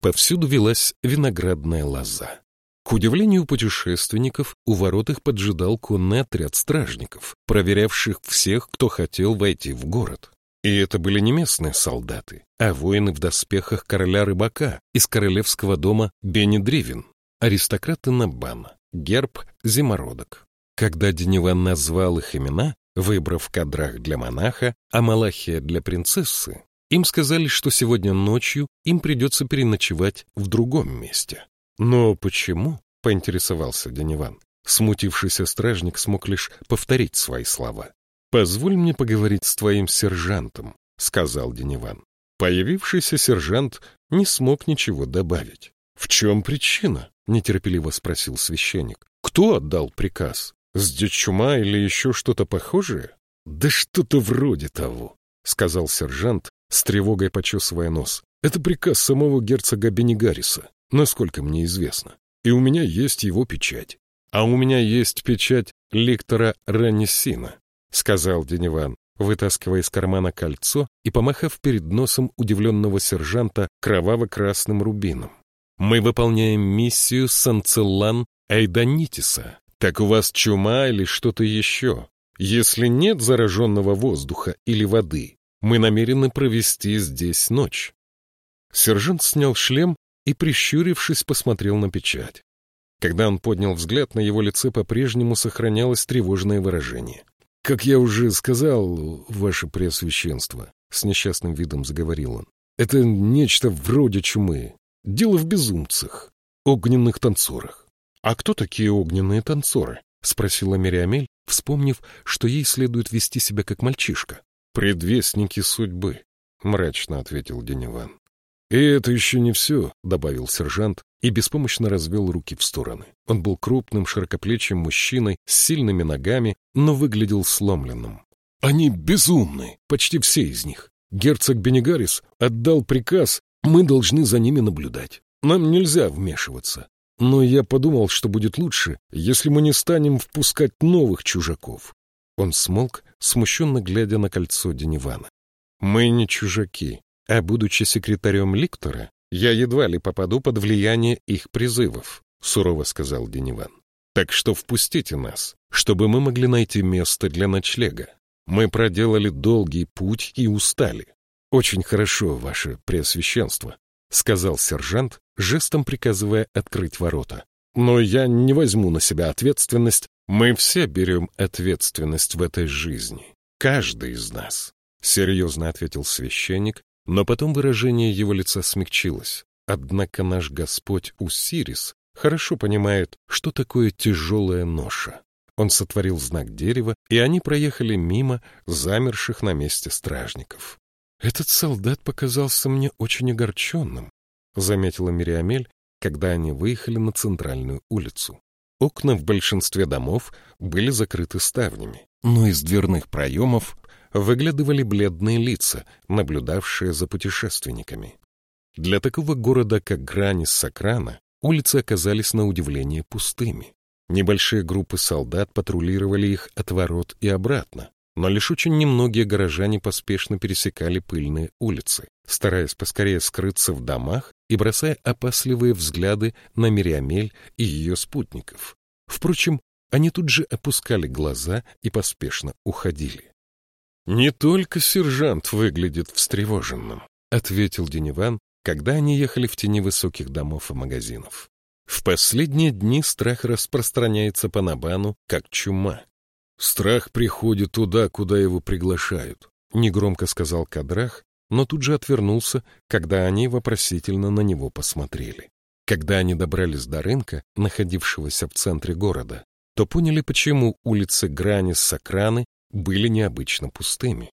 повсюду велась виноградная лоза. К удивлению путешественников, у ворот их поджидал конный отряд стражников, проверявших всех, кто хотел войти в город. И это были не местные солдаты, а воины в доспехах короля-рыбака из королевского дома Бенедривин, аристократы Набана, герб зимородок. Когда Дениван назвал их имена, выбрав кадрах для монаха, а Малахия для принцессы, им сказали, что сегодня ночью им придется переночевать в другом месте. «Но почему?» — поинтересовался Дениван. Смутившийся стражник смог лишь повторить свои слова. «Позволь мне поговорить с твоим сержантом», — сказал Дениван. Появившийся сержант не смог ничего добавить. «В чем причина?» — нетерпеливо спросил священник. «Кто отдал приказ? С чума или еще что-то похожее?» «Да что-то вроде того», — сказал сержант, с тревогой почесывая нос. «Это приказ самого герцога Бенегариса насколько мне известно. И у меня есть его печать. А у меня есть печать ликтора Раннисина, сказал Дениван, вытаскивая из кармана кольцо и помахав перед носом удивленного сержанта кроваво-красным рубином. Мы выполняем миссию Санцеллан Эйдонитиса. Так у вас чума или что-то еще? Если нет зараженного воздуха или воды, мы намерены провести здесь ночь. Сержант снял шлем и, прищурившись, посмотрел на печать. Когда он поднял взгляд, на его лице по-прежнему сохранялось тревожное выражение. «Как я уже сказал, ваше преосвященство», — с несчастным видом заговорил он, — «это нечто вроде чумы. Дело в безумцах, огненных танцорах». «А кто такие огненные танцоры?» — спросила Мириамель, вспомнив, что ей следует вести себя как мальчишка. «Предвестники судьбы», — мрачно ответил Дениван. «И это еще не все», — добавил сержант и беспомощно развел руки в стороны. Он был крупным, широкоплечим мужчиной с сильными ногами, но выглядел сломленным. «Они безумны, почти все из них. Герцог Бенегарис отдал приказ, мы должны за ними наблюдать. Нам нельзя вмешиваться. Но я подумал, что будет лучше, если мы не станем впускать новых чужаков». Он смолк, смущенно глядя на кольцо Денивана. «Мы не чужаки», а будучи секретарем Ликтора, я едва ли попаду под влияние их призывов, сурово сказал Дениван. Так что впустите нас, чтобы мы могли найти место для ночлега. Мы проделали долгий путь и устали. Очень хорошо, ваше преосвященство, сказал сержант, жестом приказывая открыть ворота. Но я не возьму на себя ответственность. Мы все берем ответственность в этой жизни. Каждый из нас, серьезно ответил священник, но потом выражение его лица смягчилось. Однако наш Господь Усирис хорошо понимает, что такое тяжелая ноша. Он сотворил знак дерева, и они проехали мимо замерших на месте стражников. «Этот солдат показался мне очень огорченным», — заметила Мириамель, когда они выехали на центральную улицу. Окна в большинстве домов были закрыты ставнями, но из дверных проемов выглядывали бледные лица, наблюдавшие за путешественниками. Для такого города, как Гранис-Сакрана, улицы оказались на удивление пустыми. Небольшие группы солдат патрулировали их от ворот и обратно, но лишь очень немногие горожане поспешно пересекали пыльные улицы, стараясь поскорее скрыться в домах и бросая опасливые взгляды на Мириамель и ее спутников. Впрочем, они тут же опускали глаза и поспешно уходили. «Не только сержант выглядит встревоженным», — ответил Дениван, когда они ехали в тени высоких домов и магазинов. «В последние дни страх распространяется по Набану, как чума. Страх приходит туда, куда его приглашают», — негромко сказал Кадрах, но тут же отвернулся, когда они вопросительно на него посмотрели. Когда они добрались до рынка, находившегося в центре города, то поняли, почему улицы Гранис-Сакраны были необычно пустыми.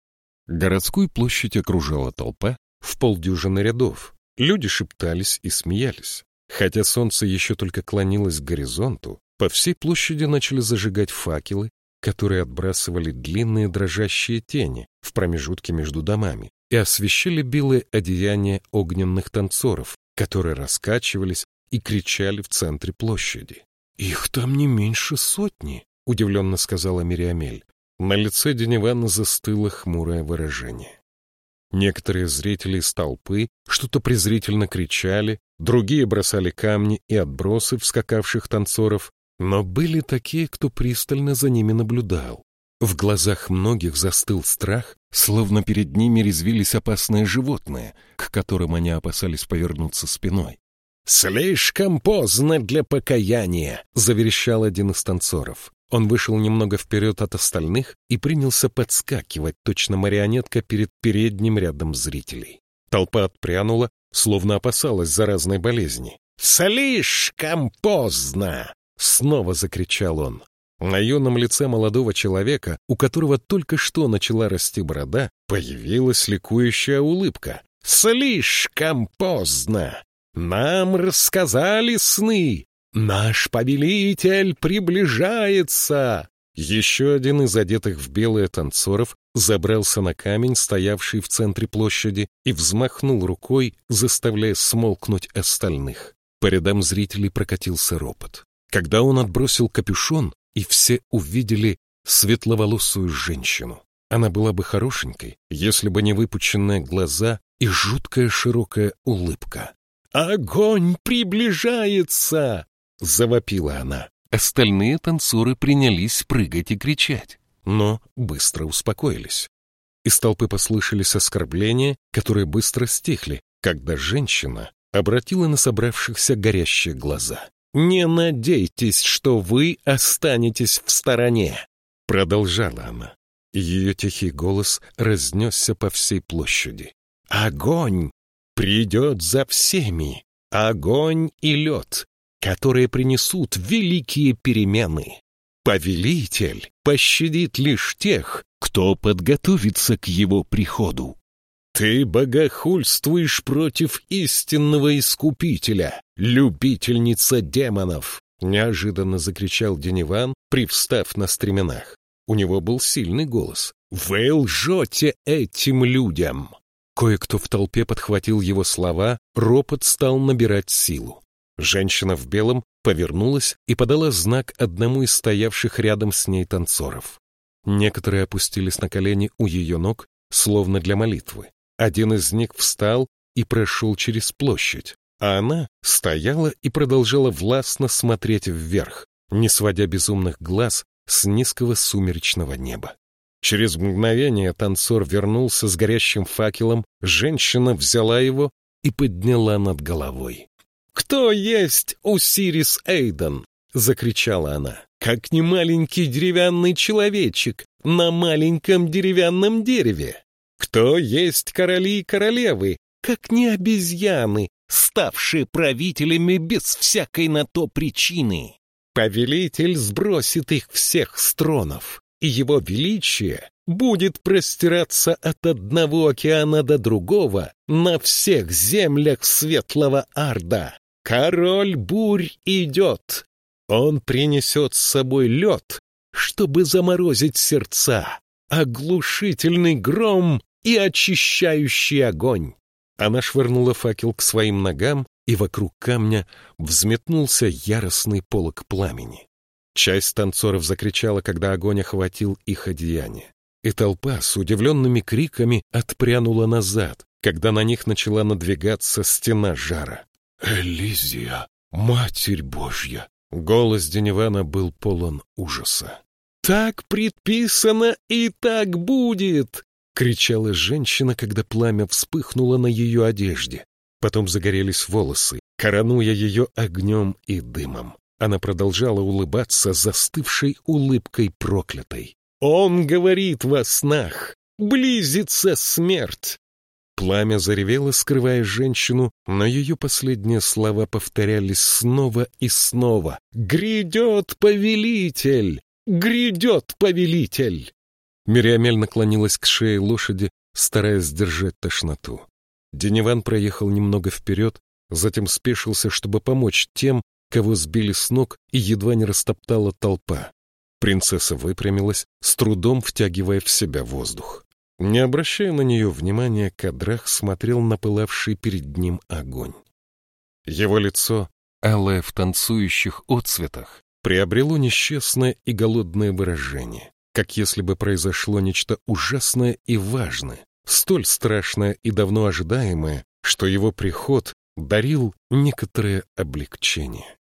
Городскую площадь окружала толпа в полдюжины рядов. Люди шептались и смеялись. Хотя солнце еще только клонилось к горизонту, по всей площади начали зажигать факелы, которые отбрасывали длинные дрожащие тени в промежутке между домами и освещали белые одеяния огненных танцоров, которые раскачивались и кричали в центре площади. «Их там не меньше сотни», — удивленно сказала Мириамель. На лице Денивана застыло хмурое выражение. Некоторые зрители из толпы что-то презрительно кричали, другие бросали камни и отбросы вскакавших танцоров, но были такие, кто пристально за ними наблюдал. В глазах многих застыл страх, словно перед ними резвились опасные животные, к которым они опасались повернуться спиной. «Слишком поздно для покаяния!» — заверещал один из танцоров. Он вышел немного вперед от остальных и принялся подскакивать, точно марионетка перед передним рядом зрителей. Толпа отпрянула, словно опасалась заразной болезни. «Слишком поздно!» — снова закричал он. На юном лице молодого человека, у которого только что начала расти борода, появилась ликующая улыбка. «Слишком поздно! Нам рассказали сны, «Наш повелитель приближается!» Еще один из одетых в белые танцоров забрался на камень, стоявший в центре площади, и взмахнул рукой, заставляя смолкнуть остальных. По рядам зрителей прокатился ропот. Когда он отбросил капюшон, и все увидели светловолосую женщину. Она была бы хорошенькой, если бы не выпученные глаза и жуткая широкая улыбка. Огонь приближается!» — завопила она. Остальные танцоры принялись прыгать и кричать. Но быстро успокоились. Из толпы послышались оскорбления, которые быстро стихли, когда женщина обратила на собравшихся горящие глаза. «Не надейтесь, что вы останетесь в стороне!» Продолжала она. Ее тихий голос разнесся по всей площади. «Огонь придет за всеми! Огонь и лед, которые принесут великие перемены! Повелитель пощадит лишь тех, кто подготовится к его приходу. Ты богохульствуешь против истинного искупителя, любительница демонов, неожиданно закричал Дениван, привстав на стременах. У него был сильный голос. «Вы лжете этим людям!» Кое-кто в толпе подхватил его слова, ропот стал набирать силу. Женщина в белом повернулась и подала знак одному из стоявших рядом с ней танцоров. Некоторые опустились на колени у ее ног, словно для молитвы. Один из них встал и прошел через площадь, а она стояла и продолжала властно смотреть вверх, не сводя безумных глаз с низкого сумеречного неба. Через мгновение танцор вернулся с горящим факелом, женщина взяла его и подняла над головой. «Кто есть Усирис Эйден?» — закричала она как не маленький деревянный человечек на маленьком деревянном дереве. Кто есть короли и королевы, как не обезьяны, ставшие правителями без всякой на то причины. Повелитель сбросит их всех с тронов, и его величие будет простираться от одного океана до другого на всех землях светлого Арда. Король бурь идет, он принесет с собой лед, чтобы заморозить сердца, оглушительный гром и очищающий огонь. Она швырнула факел к своим ногам, и вокруг камня взметнулся яростный полог пламени. Часть танцоров закричала, когда огонь охватил их одеяние. И толпа с удивленными криками отпрянула назад, когда на них начала надвигаться стена жара. «Элизия, Матерь Божья!» Голос Деневана был полон ужаса. «Так предписано и так будет!» — кричала женщина, когда пламя вспыхнуло на ее одежде. Потом загорелись волосы, коронуя ее огнем и дымом. Она продолжала улыбаться застывшей улыбкой проклятой. «Он говорит во снах! Близится смерть! Пламя заревело, скрывая женщину, но ее последние слова повторялись снова и снова. «Грядет повелитель! Грядет повелитель!» Мириамель наклонилась к шее лошади, стараясь сдержать тошноту. Деневан проехал немного вперед, затем спешился, чтобы помочь тем, кого сбили с ног и едва не растоптала толпа. Принцесса выпрямилась, с трудом втягивая в себя воздух. Не обращая на нее внимания, Кадрах смотрел на пылавший перед ним огонь. Его лицо, алое в танцующих отцветах, приобрело несчастное и голодное выражение, как если бы произошло нечто ужасное и важное, столь страшное и давно ожидаемое, что его приход дарил некоторое облегчение.